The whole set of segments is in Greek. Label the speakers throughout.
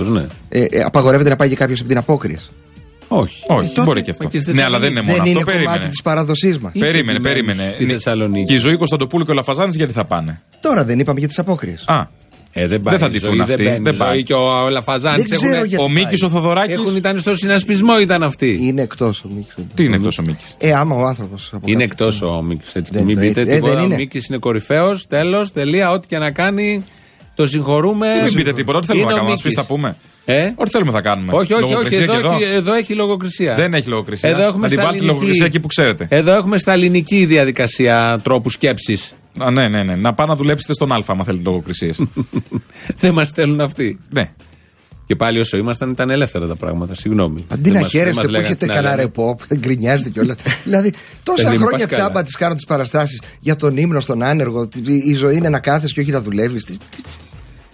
Speaker 1: Ναι.
Speaker 2: Ε, ε, απαγορεύεται να πάει και κάποιος από την απόκριση.
Speaker 1: Όχι.
Speaker 3: Όχι,
Speaker 2: τότε-
Speaker 3: μπορεί και αυτό.
Speaker 1: και στη
Speaker 3: Ναι, αλλά δεν είναι μόνο
Speaker 2: Δεν
Speaker 3: αυτό.
Speaker 2: είναι κομμάτι
Speaker 3: Περίμενε.
Speaker 2: της παραδοσή μας.
Speaker 3: Περίμενε,
Speaker 1: Ήρθε
Speaker 3: περίμενε.
Speaker 1: στη
Speaker 3: Ναι.
Speaker 1: Θεσσαλονίκη.
Speaker 3: Και η ζωή Κωνσταντοπούλου και ο Λαφαζάνης γιατί θα πάνε;
Speaker 2: Τώρα δεν είπαμε για τις απόκριες.
Speaker 3: Α,
Speaker 1: Ε, δεν, πάει
Speaker 3: θα
Speaker 1: η
Speaker 3: τη
Speaker 1: ζωή,
Speaker 3: φουν αυτοί,
Speaker 1: Δεν, μπαίνει
Speaker 3: δεν
Speaker 1: η
Speaker 3: πάει.
Speaker 1: ζωή και ο Λαφαζάνης
Speaker 2: Δεν ξέρω
Speaker 1: έχουν,
Speaker 2: γιατί
Speaker 3: ο Μίκης,
Speaker 2: πάει.
Speaker 3: ο Θοδωράκης;
Speaker 1: έχουν, ήταν στο συνασπισμό ήταν αυτοί.
Speaker 2: Είναι εκτός ο Μίξ.
Speaker 3: Τι είναι εκτός ο Μίκης;
Speaker 2: Ε, άμα ο άνθρωπος.
Speaker 1: Είναι εκτός ο Μίκης. Έτσι.
Speaker 2: Δεν
Speaker 1: Μην
Speaker 2: το
Speaker 1: πείτε
Speaker 2: έχει- ε,
Speaker 1: τίποτα.
Speaker 2: δεν
Speaker 1: Ο
Speaker 2: είναι.
Speaker 1: Μίκης είναι κορυφαίος. Τέλος. Τελεία. Ό,τι και να κάνει. Το συγχωρούμε.
Speaker 3: Μην πείτε τίποτα, ό,τι θέλουμε
Speaker 1: Είναι
Speaker 3: να
Speaker 1: ο
Speaker 3: κάνουμε. Μα πεις,
Speaker 1: Μίκης.
Speaker 3: θα πούμε.
Speaker 1: Ε;
Speaker 3: Ό,τι θέλουμε θα κάνουμε.
Speaker 1: Όχι, όχι, όχι.
Speaker 3: Λογοκρισία
Speaker 1: Εδώ,
Speaker 3: και εδώ.
Speaker 1: έχει, εδώ έχει λογοκρισία.
Speaker 3: Δεν έχει λογοκρισία.
Speaker 1: Εδώ έχουμε
Speaker 3: να την
Speaker 1: στα
Speaker 3: βάλετε
Speaker 1: ελληνική-
Speaker 3: λογοκρισία εκεί που ξέρετε.
Speaker 1: Εδώ έχουμε στα ελληνική διαδικασία τρόπου σκέψης.
Speaker 3: Α, ναι, ναι, ναι. Να πάω να δουλέψετε στον Α, άμα θέλετε λογοκρισίες.
Speaker 1: Δεν μας στέλνουν αυτοί.
Speaker 3: ναι.
Speaker 1: Και πάλι όσο ήμασταν ήταν ελεύθερα τα πράγματα. Συγγνώμη.
Speaker 2: Αντί
Speaker 1: Δεν
Speaker 2: να
Speaker 1: μας- δεν
Speaker 2: χαίρεστε
Speaker 1: μας
Speaker 2: που
Speaker 1: λέγανε
Speaker 2: έχετε
Speaker 1: τι να
Speaker 2: κανένα
Speaker 1: λέμε.
Speaker 2: ρεπό, δεν γκρινιάζετε κιόλας. δηλαδή, τόσα
Speaker 1: Παιδί μου,
Speaker 2: χρόνια
Speaker 1: πας καλά.
Speaker 2: τσάμπα τις κάνω τις παραστάσεις για τον ύμνο, στον άνεργο. τι- Η ζωή είναι να κάθεσαι και όχι να δουλεύεις.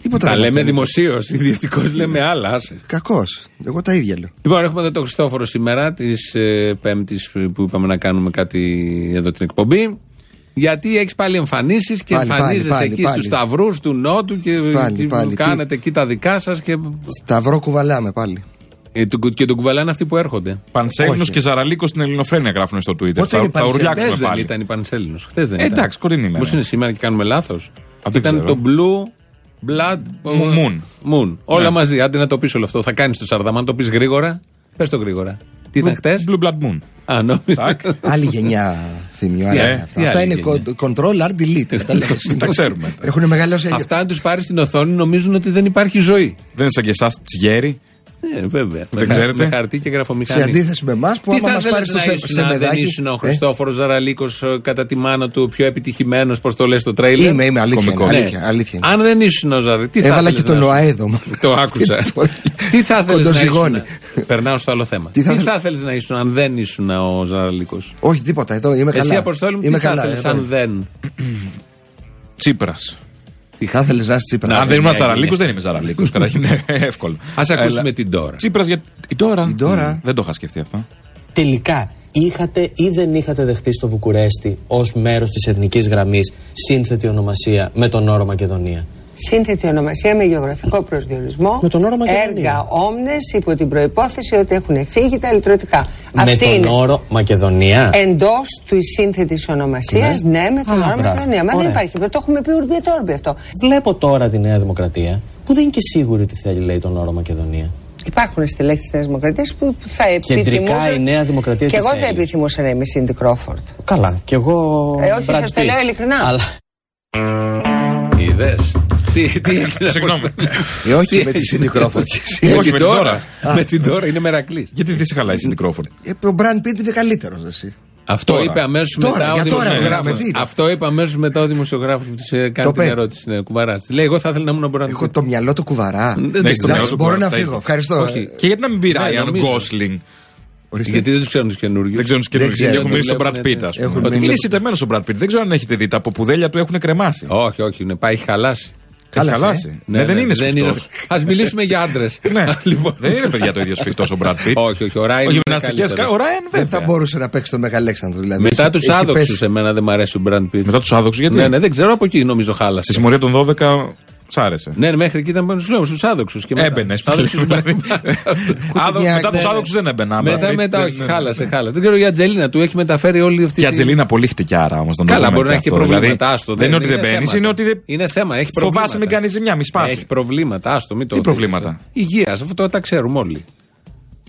Speaker 2: Τίποτα
Speaker 1: Τα
Speaker 2: δεν
Speaker 1: λέμε
Speaker 2: μαθαίνετε.
Speaker 1: δημοσίως. Ιδιωτικώς λέμε άλλα. άσε.
Speaker 2: Κακώς. Εγώ τα ίδια λέω.
Speaker 1: Λοιπόν, έχουμε εδώ τον Χριστόφορο σήμερα, της ε, Πέμπτης που είπαμε να κάνουμε κάτι εδώ την εκπομπή. Γιατί έχεις πάλι εμφανίσεις και
Speaker 2: Πάλι, πάλι,
Speaker 1: εμφανίζεσαι
Speaker 2: πάλι,
Speaker 1: εκεί
Speaker 2: πάλι.
Speaker 1: στου σταυρούς του Νότου και,
Speaker 2: Πάλι,
Speaker 1: και
Speaker 2: πάλι.
Speaker 1: κάνετε εκεί τα δικά σας και,
Speaker 2: Σταυρό κουβαλάμε πάλι.
Speaker 1: ε, του- και τον κουβαλάνε αυτοί που έρχονται.
Speaker 3: Πανσέλινος
Speaker 2: Όχι.
Speaker 3: και Ζαραλίκος στην Ελληνοφρένεια γράφουν στο Twitter.
Speaker 2: Πότε
Speaker 3: Θα,
Speaker 2: είναι
Speaker 3: θα
Speaker 2: Πανσέλινος;
Speaker 3: ουρλιάξουμε
Speaker 1: Χθες δεν
Speaker 3: πάλι.
Speaker 1: ήταν η Πανσέλινος. Χθες δεν
Speaker 3: Ε,
Speaker 1: ήταν.
Speaker 3: εντάξει, κοντινή ημέρα.
Speaker 1: Πώ είναι σήμερα και κάνουμε λάθος.
Speaker 3: Αυτό
Speaker 1: Ήταν
Speaker 3: ξέρω.
Speaker 1: το Blue Blood
Speaker 3: Moon.
Speaker 1: Moon. Όλα
Speaker 3: Ναι.
Speaker 1: μαζί. Άντε να το πεις όλο αυτό. Θα κάνεις το Σαρδαμάν, το πεις γρήγορα. Πες το γρήγορα. Τι ήταν χτες;
Speaker 3: Blue Blood Moon.
Speaker 1: Α, νόμιζα.
Speaker 3: Τάκ.
Speaker 2: Άλλη γενιά θύμιο.
Speaker 1: Τι
Speaker 2: άλλη
Speaker 1: άλλη-
Speaker 2: αυτά.
Speaker 1: τι
Speaker 2: Αυτά
Speaker 1: άλλη
Speaker 2: είναι
Speaker 1: γενιά;
Speaker 2: co- control art delete. κατάλαβες.
Speaker 3: Τα ξέρουμε.
Speaker 2: Έχουν μεγαλώσει αλλιώς.
Speaker 1: Αυτά αν τους πάρεις στην οθόνη νομίζουν ότι δεν υπάρχει ζωή.
Speaker 3: Δεν είναι σαν και εσάς τσιγέρι.
Speaker 1: Ε, βέβαια.
Speaker 3: Δεν
Speaker 1: με,
Speaker 3: ξέρετε.
Speaker 1: Με χαρτί και γραφομηχανή.
Speaker 2: Σε αντίθεση με εμάς που
Speaker 1: Τι
Speaker 2: άμα
Speaker 1: θα
Speaker 2: μας
Speaker 1: ήθελε
Speaker 2: πάρει στο
Speaker 1: να
Speaker 2: σε,
Speaker 1: ήσουν αν δεν
Speaker 2: σεμεδάκι.
Speaker 1: ήσουν ο
Speaker 2: ε,
Speaker 1: Χριστόφορος Ζαραλίκος κατά τη μάνα του, ο πιο επιτυχημένος, πώ το λες στο τρέιλερ;
Speaker 2: Είμαι, είμαι, αλήθεια. είναι,
Speaker 3: Κωμικός.
Speaker 2: αλήθεια, αλήθεια είναι.
Speaker 1: Αν δεν ήσουν ο Ζαραλίκος. Τι θα
Speaker 2: Έβαλα
Speaker 1: ήθελες
Speaker 2: και τον
Speaker 1: να ήσουν;
Speaker 2: ΟΑΕΔΟ.
Speaker 1: Το άκουσα. τι θα ήθελε να
Speaker 2: Κοντοζυγώνει.
Speaker 1: ήσουν; Περνάω στο άλλο θέμα.
Speaker 2: Τι
Speaker 1: Τι
Speaker 2: θα
Speaker 1: θα,
Speaker 2: θέλ-
Speaker 1: ήθελε να ήσουν αν δεν ήσουν ο Ζαραλίκος;
Speaker 2: Όχι, τίποτα. Εδώ είμαι καλά.
Speaker 1: Εσύ, Αποστόλη μου, τι
Speaker 2: Είμαι
Speaker 1: θα
Speaker 2: καλά,
Speaker 1: ήθελε
Speaker 2: εδώ.
Speaker 1: αν δεν;
Speaker 3: Τσίπρας.
Speaker 2: Θα ήθελε να είσαι Τσίπρας.
Speaker 1: Να,
Speaker 3: Αν δεν
Speaker 1: δεν
Speaker 3: ήμουν
Speaker 1: έγινε.
Speaker 3: Ζαραλίκο, δεν είμαι Ζαραλίκο. Καταρχήν είναι εύκολο.
Speaker 1: Α ακούσουμε
Speaker 3: Έλα.
Speaker 1: την τώρα.
Speaker 3: Τσίπρας για. Η τώρα.
Speaker 2: Η τώρα.
Speaker 3: Δεν το είχα σκεφτεί αυτό.
Speaker 4: τελικά είχατε ή δεν είχατε δεχτεί στο Βουκουρέστι ως μέρος της εθνικής γραμμής σύνθετη ονομασία με τον όρο Μακεδονία;
Speaker 5: Σύνθετη ονομασία με γεωγραφικό προσδιορισμό.
Speaker 4: Με τον όρο Μακεδονία.
Speaker 5: Έργα όμνες υπό την προπόθεση ότι έχουν φύγει τα λιτρωτικά.
Speaker 4: με
Speaker 5: Αυτή
Speaker 4: τον
Speaker 5: είναι
Speaker 4: όρο Μακεδονία.
Speaker 5: εντός της σύνθετης ονομασίας, ναι. με τον
Speaker 4: Α,
Speaker 5: όρο
Speaker 4: μπράβο.
Speaker 5: Μακεδονία. Μα δεν
Speaker 4: Ωραία.
Speaker 5: υπάρχει. Το έχουμε πει ουρμπιετόρμπι αυτό.
Speaker 4: Βλέπω τώρα τη Νέα Δημοκρατία που δεν είναι και σίγουρη ότι θέλει λέει τον όρο Μακεδονία.
Speaker 5: Υπάρχουν στελέχη της Νέας Δημοκρατίας που που θα
Speaker 4: Κεντρικά
Speaker 5: επιθυμούσαν.
Speaker 4: η Νέα Δημοκρατία
Speaker 5: Και
Speaker 4: τι
Speaker 5: εγώ θα
Speaker 4: θέλει;
Speaker 5: επιθυμούσα να είμαι Σίντι Κρόφορντ.
Speaker 4: Καλά, κι εγώ.
Speaker 5: Ε, όχι,
Speaker 4: Brad
Speaker 5: σας το
Speaker 4: Pitt.
Speaker 5: λέω ειλικρινά.
Speaker 4: Αλλά
Speaker 1: Είδε. Τι, τι έγινε.
Speaker 3: Συγγνώμη.
Speaker 2: Ε, όχι με τη Σίντι Κρόφορντ.
Speaker 1: Με
Speaker 3: Όχι,
Speaker 1: την
Speaker 3: με την
Speaker 1: τώρα.
Speaker 3: τώρα.
Speaker 1: Με την τώρα είναι μερακλής.
Speaker 3: Γιατί δεν σε χαλάει η Σίντι Κρόφορντ;
Speaker 2: Ε, Ο Μπραν Πίτ είναι καλύτερος. Εσύ.
Speaker 1: Αυτό
Speaker 3: Τώρα.
Speaker 1: είπε αμέσως
Speaker 2: Τώρα,
Speaker 1: μετά ο
Speaker 2: για τώρα
Speaker 1: δημοσιογράφος.
Speaker 2: μιλάμε, τι είναι;
Speaker 1: Αυτό είπε αμέσως μετά ο δημοσιογράφος που της κάνει
Speaker 2: Το
Speaker 1: την
Speaker 2: πέ.
Speaker 1: ερώτηση. Ναι, κουβαρά. Λέει: Εγώ θα ήθελα να ήμουν ο Μπραντ.
Speaker 2: Έχω το μυαλό του κουβαρά.
Speaker 1: Δεν
Speaker 3: έχεις το
Speaker 1: ξέρω.
Speaker 3: μυαλό
Speaker 2: Εντάξει,
Speaker 3: του
Speaker 2: μπορώ
Speaker 3: κουβαρά,
Speaker 2: να
Speaker 3: τα
Speaker 2: φύγω.
Speaker 3: είπα.
Speaker 2: Ευχαριστώ.
Speaker 1: Όχι.
Speaker 3: Και γιατί να μην πει
Speaker 1: Ναι,
Speaker 3: Ράιαν
Speaker 1: νομίζω.
Speaker 3: Γκόσλινγκ.
Speaker 2: Ορίστε.
Speaker 1: Γιατί δεν τους ξέρουν τους καινούριους.
Speaker 3: Δεν ξέρουν τους
Speaker 2: Δεν
Speaker 3: καινούριους.
Speaker 2: ξέρω,
Speaker 3: Έχουν
Speaker 1: το
Speaker 3: μιλήσει στον
Speaker 1: βλέπουν,
Speaker 3: Brad Pitt,
Speaker 1: ναι.
Speaker 3: α πούμε.
Speaker 2: Έχουν
Speaker 3: Ότι είναι
Speaker 2: μιλήσει.
Speaker 3: σιτεμένο ο Brad Pitt. Δεν ξέρω αν έχετε δει. Τα αποπουδέλια του έχουν κρεμάσει.
Speaker 1: Όχι, όχι, είναι πάει, έχει χαλάσει.
Speaker 3: Έχει
Speaker 2: χάλασε,
Speaker 3: χαλάσει. Ναι, δεν είναι σφιχτός.
Speaker 1: Α μιλήσουμε για άντρες.
Speaker 3: Ναι, δεν είναι παιδιά το ίδιο σφιχτός ο Brad Pitt.
Speaker 1: Όχι, όχι, ο Ράιν.
Speaker 3: Ο
Speaker 1: είναι
Speaker 3: γυμναστικές.
Speaker 1: καλύτερος.
Speaker 3: Ο Ράιν
Speaker 2: Δεν θα
Speaker 3: βέβαια.
Speaker 2: μπορούσε να παίξει το Μεγαλέξανδρο. Δηλαδή.
Speaker 1: Μετά
Speaker 2: Έχει-
Speaker 1: τους
Speaker 2: έχει
Speaker 1: άδοξους,
Speaker 2: πέσει.
Speaker 1: εμένα δεν μ' αρέσει ο Μπραντ Πιτ.
Speaker 3: Μετά τους άδοξους γιατί;
Speaker 1: Ναι, ναι, δεν ξέρω από εκεί νομίζω
Speaker 3: Στη
Speaker 1: χάλασε.
Speaker 3: συμμορία των 12 σ' άρεσε.
Speaker 1: Ναι, ναι, μέχρι εκεί ήταν πάνω στους λόγου, στους άδοξους.
Speaker 3: Έμπαινε. Μετά τους άδοξους δεν έμπαινα.
Speaker 1: Μετά, μετά, όχι, χάλασε, χάλασε. Δεν ξέρω η Ατζελίνα του έχει μεταφέρει όλη αυτή
Speaker 3: Και η
Speaker 1: τη-
Speaker 3: Ατζελίνα πολύ χτυκιάρα όμως.
Speaker 1: Καλά, μπορεί να έχει και προβλήματα. Άστο,
Speaker 3: Δηλαδή, Δεν είναι ότι δεν μπαίνεις,
Speaker 1: θέματα.
Speaker 3: είναι ότι δεν.
Speaker 1: Είναι θέμα, έχει
Speaker 3: Φοβάσαι
Speaker 1: προβλήματα.
Speaker 3: μην κάνεις ζημιά, μη σπάσεις.
Speaker 1: Έχει προβλήματα, άστο, μην το
Speaker 3: Τι
Speaker 1: θες.
Speaker 3: προβλήματα;
Speaker 1: Υγείας, αυτό τα ξέρουμε όλοι.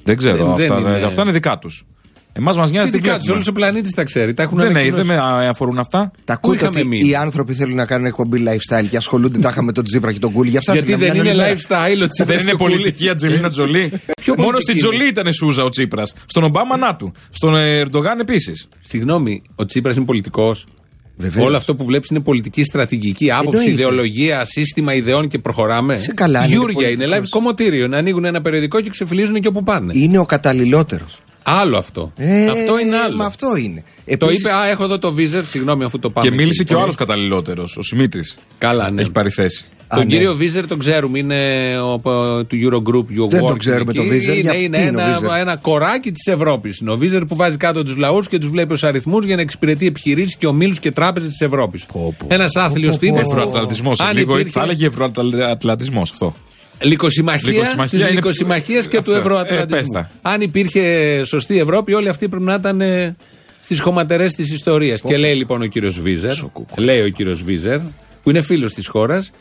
Speaker 3: Δεν ξέρω.
Speaker 1: Δεν- δεν
Speaker 3: αυτά,
Speaker 1: είναι-
Speaker 3: αυτά είναι δικά τους. Εμάς μας νοιάζει
Speaker 1: Τι
Speaker 3: τι
Speaker 1: δικά τους,
Speaker 3: βλέπουμε.
Speaker 1: όλος ο πλανήτης τα ξέρει. Τα έχουν
Speaker 3: Δεν, είναι,
Speaker 1: ανακοινώσει.
Speaker 3: δεν με αφορούν αυτά.
Speaker 2: Τα
Speaker 1: Πού
Speaker 2: ακούτε
Speaker 1: είχαμε
Speaker 2: ότι
Speaker 1: μείνει;
Speaker 2: οι άνθρωποι θέλουν να κάνουν εκπομπή lifestyle και ασχολούνται τάχα με τον Τζίπρα και τον Κούλι. Γι' αυτά
Speaker 1: Γιατί
Speaker 2: θέλουν να
Speaker 1: δεν είναι
Speaker 2: μιλάνε όλη μέρα.
Speaker 1: lifestyle ο Τσίπρας
Speaker 3: Δεν είναι
Speaker 1: του Κούλη.
Speaker 3: πολιτική η Ατζελίνα Τζολί.
Speaker 1: Ποιο
Speaker 3: Μόνο
Speaker 1: πολιτική
Speaker 3: στην
Speaker 1: είναι;
Speaker 3: Τζολί ήταν Σούζα ο Τσίπρα. Στον Ομπάμα να του. Στον Ερντογάν επίσης.
Speaker 1: Συγγνώμη, ο Τσίπρα είναι πολιτικός.
Speaker 2: Βεβαίως.
Speaker 1: Όλο αυτό που βλέπεις είναι πολιτική, στρατηγική, άποψη,
Speaker 2: Εννοείται.
Speaker 1: ιδεολογία, σύστημα ιδεών και προχωράμε.
Speaker 2: Σε καλά, είναι
Speaker 1: Γιούρια είναι,
Speaker 2: πολιτικός.
Speaker 1: live κομμωτήριο. Να ανοίγουν ένα περιοδικό και ξεφυλίζουν και όπου πάνε.
Speaker 2: Είναι ο καταλληλότερος.
Speaker 1: Άλλο αυτό. αυτό είναι άλλο.
Speaker 2: Μα αυτό είναι.
Speaker 1: Το
Speaker 2: Επίσης,
Speaker 1: είπε, Α, έχω εδώ το βίζερ, συγγνώμη αφού το πάμε.
Speaker 3: Και μίλησε
Speaker 1: εκεί.
Speaker 3: και ο άλλος καταλληλότερος, ο Σιμίτρη.
Speaker 1: Καλά, ναι.
Speaker 3: Έχει πάρει θέση.
Speaker 1: Τον
Speaker 2: Α, ναι.
Speaker 1: κύριο Βίζερ τον ξέρουμε, είναι ο, ο- του Eurogroup Your
Speaker 2: Δεν τον
Speaker 1: Work
Speaker 2: ξέρουμε
Speaker 1: εκεί.
Speaker 2: τον Βίζερ,
Speaker 1: Είναι,
Speaker 2: γιατί
Speaker 1: είναι
Speaker 2: είναι ο
Speaker 1: ένα,
Speaker 2: Βίζερ;
Speaker 1: ένα κοράκι της Ευρώπης. Είναι ο Βίζερ που βάζει κάτω τους λαούς και τους βλέπει ως αριθμούς για να εξυπηρετεί επιχειρήσεις και ομίλους και τράπεζες της Ευρώπης. Ένας άθλιος τύπος.
Speaker 3: Ευρωατλαντισμός.
Speaker 1: Αν
Speaker 3: Λίγο
Speaker 1: υπήρχε-
Speaker 3: θα έλεγε Ευρωατλαντισμό αυτό.
Speaker 1: Λυκοσυμμαχία
Speaker 3: Λυκοσυμμαχία
Speaker 1: της
Speaker 3: είναι-
Speaker 1: λυκοσυμμαχίας και
Speaker 3: αυτό.
Speaker 1: του
Speaker 3: Ε,
Speaker 1: Ευρωατλαντισμού.
Speaker 3: πες τα.
Speaker 1: Αν υπήρχε σωστή Ευρώπη, όλοι αυτοί πρέπει να ήταν στις χωματερές της ιστορίας. Και λέει λοιπόν ο κύριος Βίζερ, λέει ο κύριος Βίζερ, που είναι φίλος της χώρας,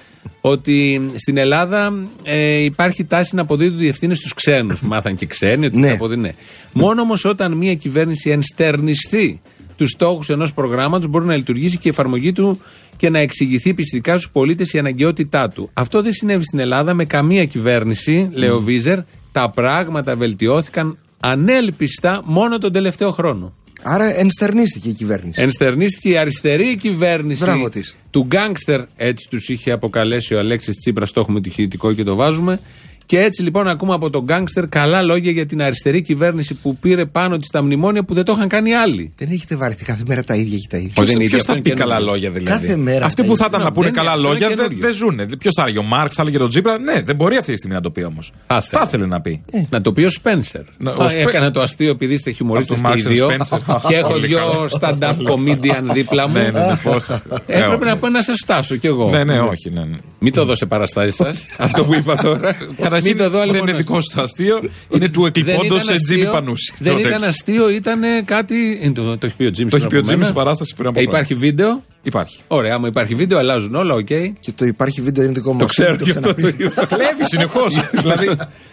Speaker 1: ότι στην Ελλάδα ε, υπάρχει τάση να αποδίδουν οι ευθύνες στους ξένους. Μάθαν και ξένοι ότι
Speaker 2: Ναι.
Speaker 1: τα αποδίδουν. ναι. Μόνος όμως όταν μια κυβέρνηση ενστερνιστεί τους στόχους ενός προγράμματος, μπορεί να λειτουργήσει και η εφαρμογή του και να εξηγηθεί πιστικά στους πολίτες η αναγκαιότητά του. Αυτό δεν συνέβη στην Ελλάδα με καμία κυβέρνηση, λέει ο Βίζερ. Τα πράγματα βελτιώθηκαν ανέλπιστα μόνο τον τελευταίο χρόνο.
Speaker 2: Άρα ενστερνίστηκε η κυβέρνηση.
Speaker 1: Ενστερνίστηκε η αριστερή κυβέρνηση
Speaker 2: Μπράβο της.
Speaker 1: του γκάγκστερ, έτσι τους είχε αποκαλέσει ο Αλέξης Τσίπρας. Το έχουμε τυχητικό και το βάζουμε. Και έτσι λοιπόν ακούμε από τον γκάγκστερ καλά λόγια για την αριστερή κυβέρνηση που πήρε πάνω της τα μνημόνια που δεν το είχαν κάνει άλλοι.
Speaker 2: Δεν έχετε βαρεθεί κάθε μέρα τα ίδια και τα ίδια.
Speaker 1: Όχι, δεν είναι ίδιο,
Speaker 3: Ποιος
Speaker 1: αυτό
Speaker 3: θα
Speaker 1: είναι
Speaker 3: πει
Speaker 1: καινούριο.
Speaker 3: καλά λόγια δηλαδή;
Speaker 2: Κάθε μέρα
Speaker 3: Αυτοί
Speaker 2: τα
Speaker 3: που θα
Speaker 2: ίδια.
Speaker 3: ήταν να
Speaker 1: Να,
Speaker 3: πούνε
Speaker 1: δεν
Speaker 3: καλά
Speaker 1: είναι, αυτό είναι
Speaker 3: λόγια δεν
Speaker 1: καινούριο.
Speaker 3: δεν ζουνε. Ποιος θα έλεγε, ο Μάρξ, θα έλεγε τον Τζίπρα; Ναι, δεν μπορεί αυτή τη στιγμή να το πει όμως.
Speaker 1: Θα ήθελε.
Speaker 3: Θα ήθελε να πει.
Speaker 1: Να το πει ο Σπένσερ.
Speaker 3: Να- ο
Speaker 1: Α,
Speaker 3: Σπέ-
Speaker 1: Έκανα το αστείο επειδή είστε χιουμορίστες
Speaker 3: Από το
Speaker 1: και οι
Speaker 3: Marks and
Speaker 1: δύο.
Speaker 3: Spencer.
Speaker 1: και έχω
Speaker 3: Πολύ
Speaker 1: δυο
Speaker 3: καλό.
Speaker 1: stand-up comedian δίπλα μου.
Speaker 3: Ναι, ναι, ναι. πω.
Speaker 1: Ε,
Speaker 3: Ε,
Speaker 1: Έπρεπε
Speaker 3: όχι.
Speaker 1: να πω να σα φτάσω κι εγώ.
Speaker 3: Ναι, ναι, όχι. ναι, ναι.
Speaker 1: Μην το δω σε παραστάσεις σας. Αυτό που είπα τώρα.
Speaker 3: Καταρχήν
Speaker 1: Μην το δω άλλη
Speaker 3: δεν είναι
Speaker 1: μόνο.
Speaker 3: δικό σου το αστείο, είναι του
Speaker 1: Δεν
Speaker 3: εκλειπώντο
Speaker 1: ήταν
Speaker 3: σε Τζίμι
Speaker 1: αστείο.
Speaker 3: Πανούση.
Speaker 1: Δεν
Speaker 3: Το
Speaker 1: ήταν
Speaker 3: τέτοιο.
Speaker 1: αστείο, ήταν κάτι. ε, Το, το έχει πει ο Τζίμι.
Speaker 3: Το έχει πει ο Τζίμι στην παράσταση πριν από
Speaker 1: Ε,
Speaker 3: χρόνια.
Speaker 1: Υπάρχει βίντεο.
Speaker 3: Υπάρχει.
Speaker 1: Ωραία, άμα υπάρχει βίντεο, αλλάζουν όλα, οκ.
Speaker 2: Και το υπάρχει βίντεο είναι δικό μου.
Speaker 1: Το ξέρω
Speaker 2: το
Speaker 1: γι' αυτό το
Speaker 2: ξαναπείς.
Speaker 1: είπα.
Speaker 3: Κλέβεις συνεχώς. δηλαδή.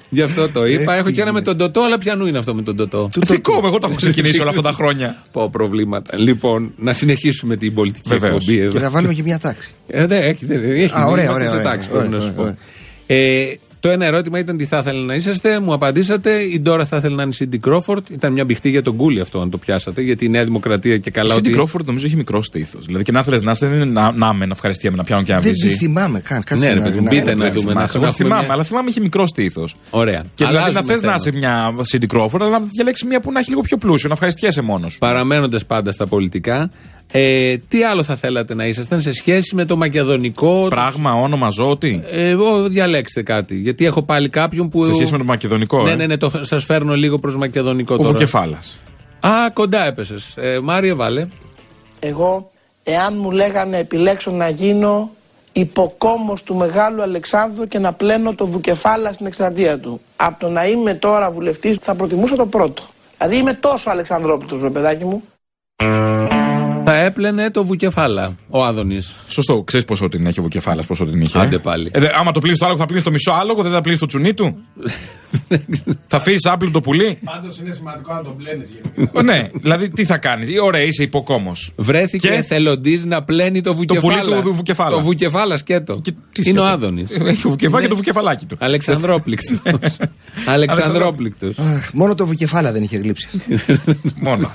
Speaker 1: Γι' αυτό το είπα.
Speaker 2: Ε,
Speaker 1: Έχω
Speaker 2: τι
Speaker 1: και ένα με τον Τωτό, αλλά πιανού είναι αυτό με τον Τωτό.
Speaker 3: Δικό μου, εγώ το έχω ξεκινήσει όλα αυτά τα χρόνια.
Speaker 1: Πω προβλήματα. Λοιπόν, να συνεχίσουμε την πολιτική
Speaker 3: Βεβαίως.
Speaker 1: εκπομπή εδώ.
Speaker 2: Και να βάλουμε και μια τάξη.
Speaker 1: Ε, ναι, έχει, δεν- έχει.
Speaker 2: Α, ωραία,
Speaker 1: είμαστε
Speaker 2: ωραία,
Speaker 1: σε
Speaker 2: ωραία,
Speaker 1: τάξη,
Speaker 2: ωραία,
Speaker 1: πρέπει να σου
Speaker 2: ωραία,
Speaker 1: πω. Ε, το ένα ερώτημα ήταν τι θα ήθελε να είσαστε. Μου απαντήσατε. Η Ντόρα θα ήθελε να είναι η Σίντι Κρόφορντ. Ήταν μια μπιχτή για τον Κούλι αυτό, αν το πιάσατε. Γιατί η Νέα Δημοκρατία και καλά.
Speaker 3: Η Σίντι
Speaker 1: ότι...
Speaker 3: Κρόφορντ νομίζω έχει μικρό στήθος. Δηλαδή και να θέλεις να είσαι, δεν είναι να, να με να ευχαριστιέμαι να πιάνω και να
Speaker 2: Δεν τη
Speaker 3: βυζί.
Speaker 2: θυμάμαι καν. Κάτσε
Speaker 1: Ναι, ρε
Speaker 2: να-
Speaker 1: παιδί μου,
Speaker 2: να-
Speaker 1: μπείτε
Speaker 2: να-
Speaker 1: να δούμε. να
Speaker 3: Εγώ
Speaker 1: έχουμε
Speaker 3: θυμάμαι,
Speaker 1: μια-
Speaker 3: αλλά θυμάμαι έχει μικρό στήθος.
Speaker 1: Ωραία.
Speaker 3: Και δηλαδή να
Speaker 1: Αλλάζουμε
Speaker 3: θες να
Speaker 1: θέμα.
Speaker 3: είσαι μια Σίντι Κρόφορντ, αλλά να διαλέξεις μια που να έχει λίγο πιο πλούσιο, να ευχαριστιέσαι μόνος.
Speaker 1: Παραμένοντας πάντα στα πολιτικά, ε, τι άλλο θα θέλατε να ήσασταν σε σχέση με το μακεδονικό;
Speaker 3: Πράγμα, όνομα, ζώο, τι.
Speaker 1: Ε, Εγώ διαλέξτε κάτι. Γιατί έχω πάλι κάποιον που.
Speaker 3: Σε σχέση με το μακεδονικό.
Speaker 1: Ναι,
Speaker 3: ε;
Speaker 1: ναι, ναι, το, σας φέρνω λίγο προς μακεδονικό
Speaker 3: Ο
Speaker 1: τώρα.
Speaker 3: Βουκεφάλας.
Speaker 1: Α, κοντά έπεσες. Ε, Μάριε, βάλε.
Speaker 6: Εγώ, εάν μου λέγανε επιλέξω να γίνω υποκόμος του Μεγάλου Αλεξάνδρου και να πλένω το βουκεφάλα στην εκστρατεία του. Από το να είμαι τώρα βουλευτής θα προτιμούσα το πρώτο. Δηλαδή είμαι τόσο Αλεξανδρόπουλος, ρε παιδάκι μου.
Speaker 1: Θα έπλαινε το βουκεφάλα ο Άδωνης.
Speaker 3: Σωστό. Ξέρεις πόσο την έχει ο Βουκεφάλας, πόσο την είχε.
Speaker 1: Άντε πάλι.
Speaker 3: Ε, δε- άμα το πλύνεις το άλογο, θα πλύνεις το μισό άλογο, δεν θα πλύνεις το τσουνί του; θα αφήσεις άπλυο το πουλί;
Speaker 7: Πάντως είναι σημαντικό να τον πλένεις
Speaker 3: Ε, ναι, δηλαδή τι θα κάνεις; Ωραία, είσαι υποκόμος.
Speaker 1: Βρέθηκε
Speaker 3: Και-
Speaker 1: εθελοντής να πλένει το βουκεφάλα.
Speaker 3: πουλί του βουκεφάλα.
Speaker 1: Το βουκεφάλα σκέτο.
Speaker 3: Και τι
Speaker 1: Είναι ο
Speaker 3: σκέτο.
Speaker 1: Άδωνη.
Speaker 3: Έχει βουκεφάλα και το βουκεφαλάκι του.
Speaker 1: Αλεξανδρόπληκτος. Αλεξανδρόπληκτος.
Speaker 2: Μόνο το βουκεφάλα δεν είχε γλύψει.
Speaker 3: Μόνο.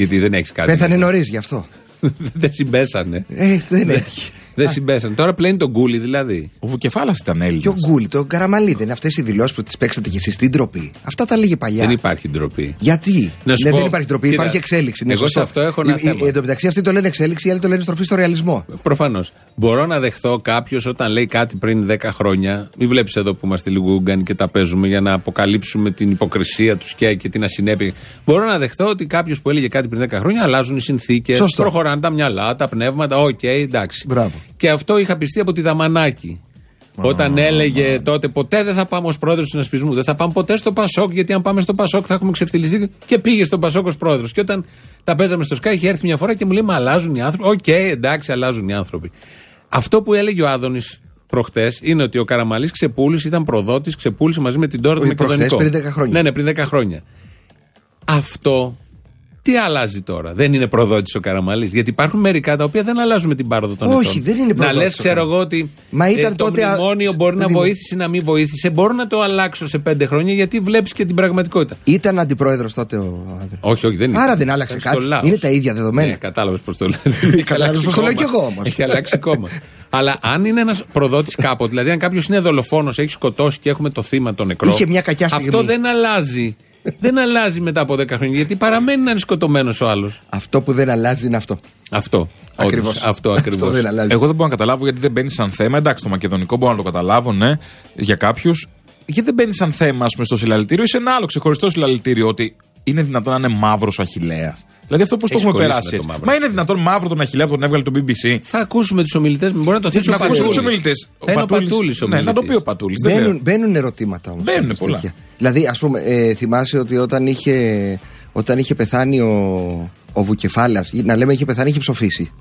Speaker 1: Γιατί δεν έχεις κάτι.
Speaker 2: Πέθανε νωρίς γι' αυτό.
Speaker 1: δεν συμπέσανε.
Speaker 2: Ε, δεν έχει.
Speaker 1: Δεν συμπέσανε. Τώρα πλένει τον κούλι δηλαδή.
Speaker 3: Ο Βουκεφάλας ήταν
Speaker 2: Και ο
Speaker 3: Έλληνα.
Speaker 2: Γκούλι, το καραμαλί, δεν είναι αυτές οι δηλώσεις που τις παίξατε κι εσείς στην ντροπή. Αυτά τα λέγε παλιά.
Speaker 1: Δεν υπάρχει ντροπή.
Speaker 2: Γιατί;
Speaker 1: Να σου
Speaker 2: Ναι,
Speaker 1: πω,
Speaker 2: δεν υπάρχει ντροπή,
Speaker 1: κοίτα,
Speaker 2: υπάρχει εξέλιξη. Ναι,
Speaker 1: εγώ
Speaker 2: σωστό.
Speaker 1: σε αυτό έχω ένα
Speaker 2: Η- η-
Speaker 1: θέμα.
Speaker 2: Εν τω μεταξύ, αυτοί το λένε εξέλιξη, οι άλλοι το λένε στροφή στο ρεαλισμό.
Speaker 1: Προφανώς. Μπορώ να δεχθώ κάποιος όταν λέει κάτι πριν 10 χρόνια. Μην βλέπεις εδώ που είμαστε λίγο ούγκανοι και τα παίζουμε για να αποκαλύψουμε την υποκρισία τους και, και την ασυνέπεια. Μπορώ να δεχθώ ότι κάποιος που έλεγε κάτι πριν 10 χρόνια αλλάζουν οι συνθήκες.
Speaker 2: Σωστό.
Speaker 1: Προχωράνε τα μυαλά, τα πνεύματα. Οκ, εντάξει.
Speaker 2: Μπράβο.
Speaker 1: Και αυτό είχα πειστεί από τη Δαμανάκη. Όταν έλεγε τότε ποτέ δεν θα πάμε ως πρόεδρος του συνασπισμού, δεν θα πάμε ποτέ στο Πασόκ, γιατί αν πάμε στο Πασόκ θα έχουμε ξεφτιλιστεί. Και πήγε στο Πασόκ ως πρόεδρος. Και όταν τα παίζαμε στο ΣΚΑΪ, είχε έρθει μια φορά και μου λέει Μα αλλάζουν οι άνθρωποι. Οκ, εντάξει, αλλάζουν οι άνθρωποι. Αυτό που έλεγε ο Άδωνης προχτές είναι ότι ο Καραμαλής ξεπούλησε, ήταν προδότης, ξεπούλησε μαζί με την Τώρα του
Speaker 2: Όχι, προχθές,
Speaker 1: Μακεδονικό.
Speaker 2: πριν 10 χρόνια.
Speaker 1: Ναι, ναι, πριν 10 χρόνια. Αυτό τι αλλάζει τώρα; Δεν είναι προδότης ο Καραμαλής. Γιατί υπάρχουν μερικά τα οποία δεν αλλάζουν με την πάροδο των
Speaker 2: Όχι,
Speaker 1: ετών.
Speaker 2: δεν είναι
Speaker 1: Να
Speaker 2: προδότης
Speaker 1: λες,
Speaker 2: ο
Speaker 1: ξέρω
Speaker 2: Καραμαλής.
Speaker 1: εγώ ότι
Speaker 2: Μα ήταν
Speaker 1: ε, το
Speaker 2: τότε, α,
Speaker 1: μνημόνιο μπορεί να
Speaker 2: Δημο-
Speaker 1: βοήθησε να μην βοήθησε. Μπορώ να το αλλάξω σε πέντε χρόνια γιατί βλέπεις και την πραγματικότητα.
Speaker 2: Ήταν αντιπρόεδρος τότε ο άντρα.
Speaker 1: Όχι, όχι, δεν είναι.
Speaker 2: Άρα δεν άλλαξε
Speaker 1: Ήταν στο
Speaker 2: κάτι.
Speaker 1: λαός.
Speaker 2: Είναι τα ίδια δεδομένα.
Speaker 1: Ναι, κατάλαβες πώς το λέω. Δεν έχει
Speaker 2: Κατάλαβες
Speaker 1: αλλάξει
Speaker 2: πώς το λέω
Speaker 1: κόμμα.
Speaker 2: κι εγώ όμως.
Speaker 1: Έχει αλλάξει κόμμα. Αλλά αν είναι ένας προδότης κάποτε, δηλαδή αν κάποιος είναι δολοφόνος, έχει σκοτώσει και έχουμε το θύμα τον νεκρό.
Speaker 2: Είχε μια κακιά στιγμή.
Speaker 1: Αυτό δεν αλλάζει. Δεν αλλάζει μετά από 10 χρόνια. Γιατί παραμένει να είναι σκοτωμένος ο άλλος.
Speaker 2: Αυτό που δεν αλλάζει είναι αυτό.
Speaker 1: Αυτό.
Speaker 2: Ακριβώς.
Speaker 1: Όντως, Αυτό ακριβώς.
Speaker 2: δεν αλλάζει.
Speaker 3: Εγώ δεν μπορώ να καταλάβω γιατί δεν μπαίνει σαν θέμα. Εντάξει, το μακεδονικό μπορώ να το καταλάβω, ναι, για κάποιους. Γιατί δεν μπαίνει σαν θέμα, ας πούμε, στο συλλαλητήριο ή σε ένα άλλο ξεχωριστό συλλαλητήριο ότι Είναι δυνατόν να είναι μαύρος ο Αχηλέα. Δηλαδή αυτό πώς το
Speaker 1: Έχεις
Speaker 3: έχουμε
Speaker 1: κολλήσει
Speaker 3: περάσει.
Speaker 1: με το
Speaker 3: έτσι.
Speaker 1: μαύρο.
Speaker 3: Μα είναι δυνατόν μαύρο τον Αχηλέα που τον έβγαλε το BBC.
Speaker 1: Θα ακούσουμε τους ομιλητές. Μπορεί να το θέσει
Speaker 3: Να
Speaker 1: ο
Speaker 3: ακούσουμε τους
Speaker 1: Πατούλης.
Speaker 3: ομιλητές.
Speaker 1: Θα είναι ο Πατούλης ο
Speaker 3: Ναι, να το πει ο Πατούλης.
Speaker 2: Μπαίνουν, μπαίνουν ερωτήματα όμως.
Speaker 3: Μπαίνουν πολλά.
Speaker 2: Δηλαδή, ας πούμε, ε, θυμάσαι ότι όταν είχε, όταν είχε πεθάνει ο, ο Βουκεφάλας, να λέμε είχε πεθάνει, είχε ψοφήσει.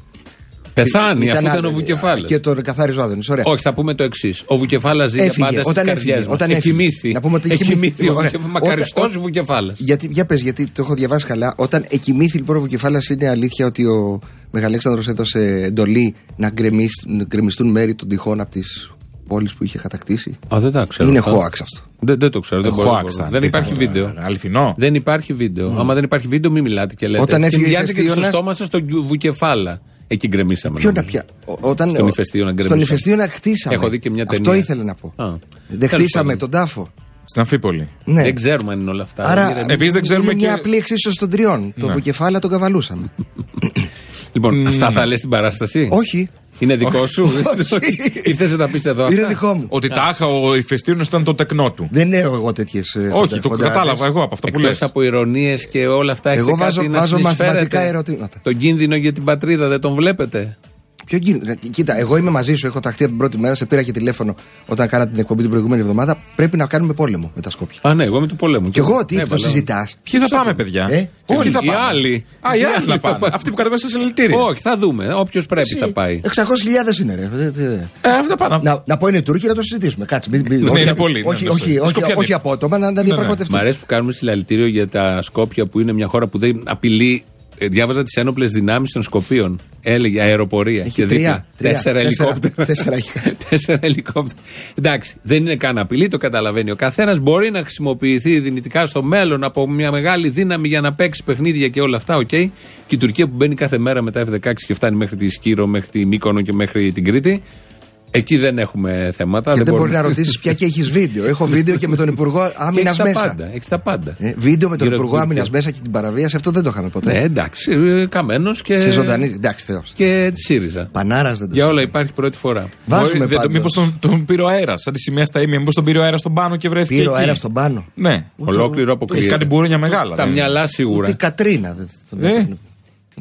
Speaker 1: Πεθάνει, αφού ήταν
Speaker 2: άλλο,
Speaker 1: ο Βουκεφάλας.
Speaker 2: Και τον καθάριζε ο Άδωνη. Ωραία.
Speaker 1: Όχι, θα πούμε το εξής. Ο Βουκεφάλας ζει για
Speaker 2: Έφυγε,
Speaker 1: πάντα στις
Speaker 2: όταν
Speaker 1: καρδιές
Speaker 2: έφυγε,
Speaker 1: μας.
Speaker 2: όταν έφυγε.
Speaker 1: Εκοιμήθη.
Speaker 2: Να πούμε ότι
Speaker 1: Εκοιμήθη ο
Speaker 2: Ωραία.
Speaker 1: Βουκεφάλα. Μακαριστό
Speaker 2: Όταν-
Speaker 1: Βουκεφάλας.
Speaker 2: Γιατί, για πες, γιατί το έχω διαβάσει καλά. Όταν εκοιμήθη λοιπόν ο Βουκεφάλας, είναι αλήθεια ότι ο Μεγαλέξανδρος έδωσε εντολή να, γκρεμίσ- να γκρεμιστούν μέρη των τυχών από τις πόλεις που είχε κατακτήσει;
Speaker 1: Α, δεν τα ξέρω.
Speaker 2: Είναι
Speaker 1: αυτά.
Speaker 2: hoax αυτό.
Speaker 1: Δεν, δεν το ξέρω. Δεν,
Speaker 3: Hoax,
Speaker 1: μπορώ,
Speaker 3: αν
Speaker 1: μπορώ.
Speaker 3: τι
Speaker 1: δεν
Speaker 3: θα
Speaker 1: υπάρχει
Speaker 3: έλεγα,
Speaker 1: βίντεο.
Speaker 3: αληθινό.
Speaker 1: Δεν υπάρχει βίντεο. Άμα δεν υπάρχει βίντεο, μην μιλάτε και λέτε.
Speaker 2: Όταν
Speaker 1: έτσι.
Speaker 2: έφυγε
Speaker 1: Και
Speaker 2: ο
Speaker 1: μοιάζει και στο
Speaker 2: Ηφαιστίωνας-
Speaker 1: στόμα σα στον Βουκεφάλα. Εκεί γκρεμίσαμε.
Speaker 2: Ποιο να
Speaker 1: νομίζω.
Speaker 2: πια. ο- Όταν,
Speaker 1: Στον
Speaker 2: ο-
Speaker 1: Ηφαιστίωνα
Speaker 2: Στον
Speaker 1: γκρεμίσαμε.
Speaker 2: ηφαιστείωνα χτίσαμε.
Speaker 1: Έχω δει και μια
Speaker 2: Αυτό
Speaker 1: ταινία.
Speaker 2: ήθελα να πω.
Speaker 1: Α.
Speaker 2: Δεν
Speaker 1: Τέλος
Speaker 2: χτίσαμε
Speaker 1: πάντων.
Speaker 2: τον τάφο.
Speaker 3: Στην Αμφίπολη.
Speaker 2: Ναι.
Speaker 1: Δεν ξέρουμε αν είναι όλα αυτά.
Speaker 2: Άρα
Speaker 1: Είναι-
Speaker 3: Επίσης δεν ξέρουμε
Speaker 2: είναι μια
Speaker 3: και-
Speaker 2: απλή εξίσωση των τριών. Το
Speaker 3: Ναι.
Speaker 2: βουκεφάλα τον καβαλούσαμε.
Speaker 1: Λοιπόν, αυτά θα λες στην παράσταση;
Speaker 2: Όχι.
Speaker 1: Είναι δικό σου; Ή θες να τα πεις εδώ;
Speaker 2: Είναι
Speaker 1: αυτά;
Speaker 2: δικό μου.
Speaker 3: Ότι τάχα ο ηφαιστήριο ήταν το τεκνό του.
Speaker 2: Δεν έχω εγώ τέτοιες.
Speaker 3: Όχι, το κατάλαβα εγώ από αυτά που λες.
Speaker 1: Εκτό από ηρωνίες και όλα αυτά,
Speaker 2: Εγώ
Speaker 1: έχετε
Speaker 2: βάζω-
Speaker 1: κάτι να
Speaker 2: βάζω
Speaker 1: συνεισφέρετε;
Speaker 2: μαθηματικά ερωτήματα.
Speaker 1: Τον κίνδυνο για την πατρίδα δεν τον βλέπετε;
Speaker 2: Ποιο γίνεται. Κοίτα, εγώ είμαι μαζί σου. Έχω ταχθεί από την πρώτη μέρα. Σε πήρα και τηλέφωνο όταν κάνα την εκπομπή την προηγούμενη εβδομάδα. Πρέπει να κάνουμε πόλεμο με τα Σκόπια.
Speaker 1: Α, ναι, εγώ είμαι του πολέμου.
Speaker 2: Και εγώ τι, το
Speaker 1: Έβαλα.
Speaker 2: συζητάς;
Speaker 3: Ποιοι θα πάμε, παιδιά;
Speaker 2: Ε,
Speaker 3: Και
Speaker 2: όλοι.
Speaker 3: ποιοι θα
Speaker 1: Οι
Speaker 3: πάμε;
Speaker 1: άλλοι.
Speaker 3: Α, οι
Speaker 1: Οι
Speaker 3: άλλοι
Speaker 1: άλλοι
Speaker 3: θα
Speaker 1: θα
Speaker 3: πάνε.
Speaker 1: πάνε.
Speaker 3: Αυτοί που κατεβαίνουν στα συλλαλητήρια.
Speaker 1: Όχι, θα δούμε. Όποιος πρέπει θα πάει.
Speaker 2: 600.000 είναι, ρε. Ε, τι-
Speaker 3: Ε, αυτά πάνε.
Speaker 2: Να, να πω είναι Τούρκοι να το συζητήσουμε. Κάτσε. Μην, μην,
Speaker 3: Ναι,
Speaker 2: όχι,
Speaker 3: είναι πολύ,
Speaker 2: όχι,
Speaker 3: ναι,
Speaker 2: όχι,
Speaker 3: ναι.
Speaker 2: όχι,
Speaker 3: Σκοπιά
Speaker 2: όχι,
Speaker 3: είναι.
Speaker 2: απότομα να τα
Speaker 1: Μ'
Speaker 2: διαπραγματευτούμε.
Speaker 1: αρέσει που κάνουμε συλλαλητήριο για τα Σκόπια που είναι μια χώρα που δεν απειλεί. Ε, Διάβαζα τις ένοπλες δυνάμεις των Σκοπίων. Έλεγε αεροπορία.
Speaker 2: Έχει
Speaker 1: και
Speaker 2: τρία,
Speaker 1: δίπλα
Speaker 2: τρία,
Speaker 1: Τέσσερα
Speaker 2: τέσσερα,
Speaker 1: ελικόπτερα.
Speaker 2: τέσσερα έχει.
Speaker 1: Τέσσερα ελικόπτερα. Εντάξει, δεν είναι καν απειλή, το καταλαβαίνει ο καθένας. Μπορεί να χρησιμοποιηθεί δυνητικά στο μέλλον από μια μεγάλη δύναμη για να παίξει παιχνίδια και όλα αυτά, οκ. Και η Τουρκία που μπαίνει κάθε μέρα με τα F-16 και φτάνει μέχρι τη Σκύρο, μέχρι τη Μύκονο και μέχρι την Κρήτη. Εκεί δεν έχουμε θέματα.
Speaker 2: Και δεν μπορεί
Speaker 1: μπορούμε-
Speaker 2: να ρωτήσεις πια και έχεις βίντεο. Έχω βίντεο και με τον Υπουργό
Speaker 1: Και
Speaker 2: Άμυνας
Speaker 1: έχεις τα
Speaker 2: μέσα.
Speaker 1: πάντα. Έχεις τα πάντα.
Speaker 2: Ε, βίντεο με τον
Speaker 1: Γύρω από
Speaker 2: Υπουργό
Speaker 1: την
Speaker 2: Άμυνας
Speaker 1: Τουρκία.
Speaker 2: μέσα και την παραβίαση, αυτό δεν το είχαμε ποτέ.
Speaker 1: Ναι, εντάξει, καμένος και.
Speaker 2: Σε ζωντανή. Εντάξει, Θεός.
Speaker 1: Και τη ΣΥΡΙΖΑ.
Speaker 2: Πανάρας δεν το
Speaker 1: Για όλα
Speaker 2: ξέρω.
Speaker 1: υπάρχει πρώτη φορά.
Speaker 2: Βάζουμε πάντως.
Speaker 3: Μήπως τον, τον πήρε ο αέρας, σαν τη σημαία στα ίμια. Μήπως τον πήρε ο αέρας στον πάνω και βρέθηκε.
Speaker 2: Πήρε ο
Speaker 3: εκεί.
Speaker 2: αέρας στον πάνω.
Speaker 3: Ναι.
Speaker 1: Ολόκληρο αποκλείεται.
Speaker 3: Έχει κάτι μπούρνια μεγάλα.
Speaker 1: Τα
Speaker 3: δεν είναι.
Speaker 1: μυαλά
Speaker 2: Ούτε
Speaker 1: σίγουρα.
Speaker 2: η Κατρίνα. δεν- δεν-
Speaker 3: Ε.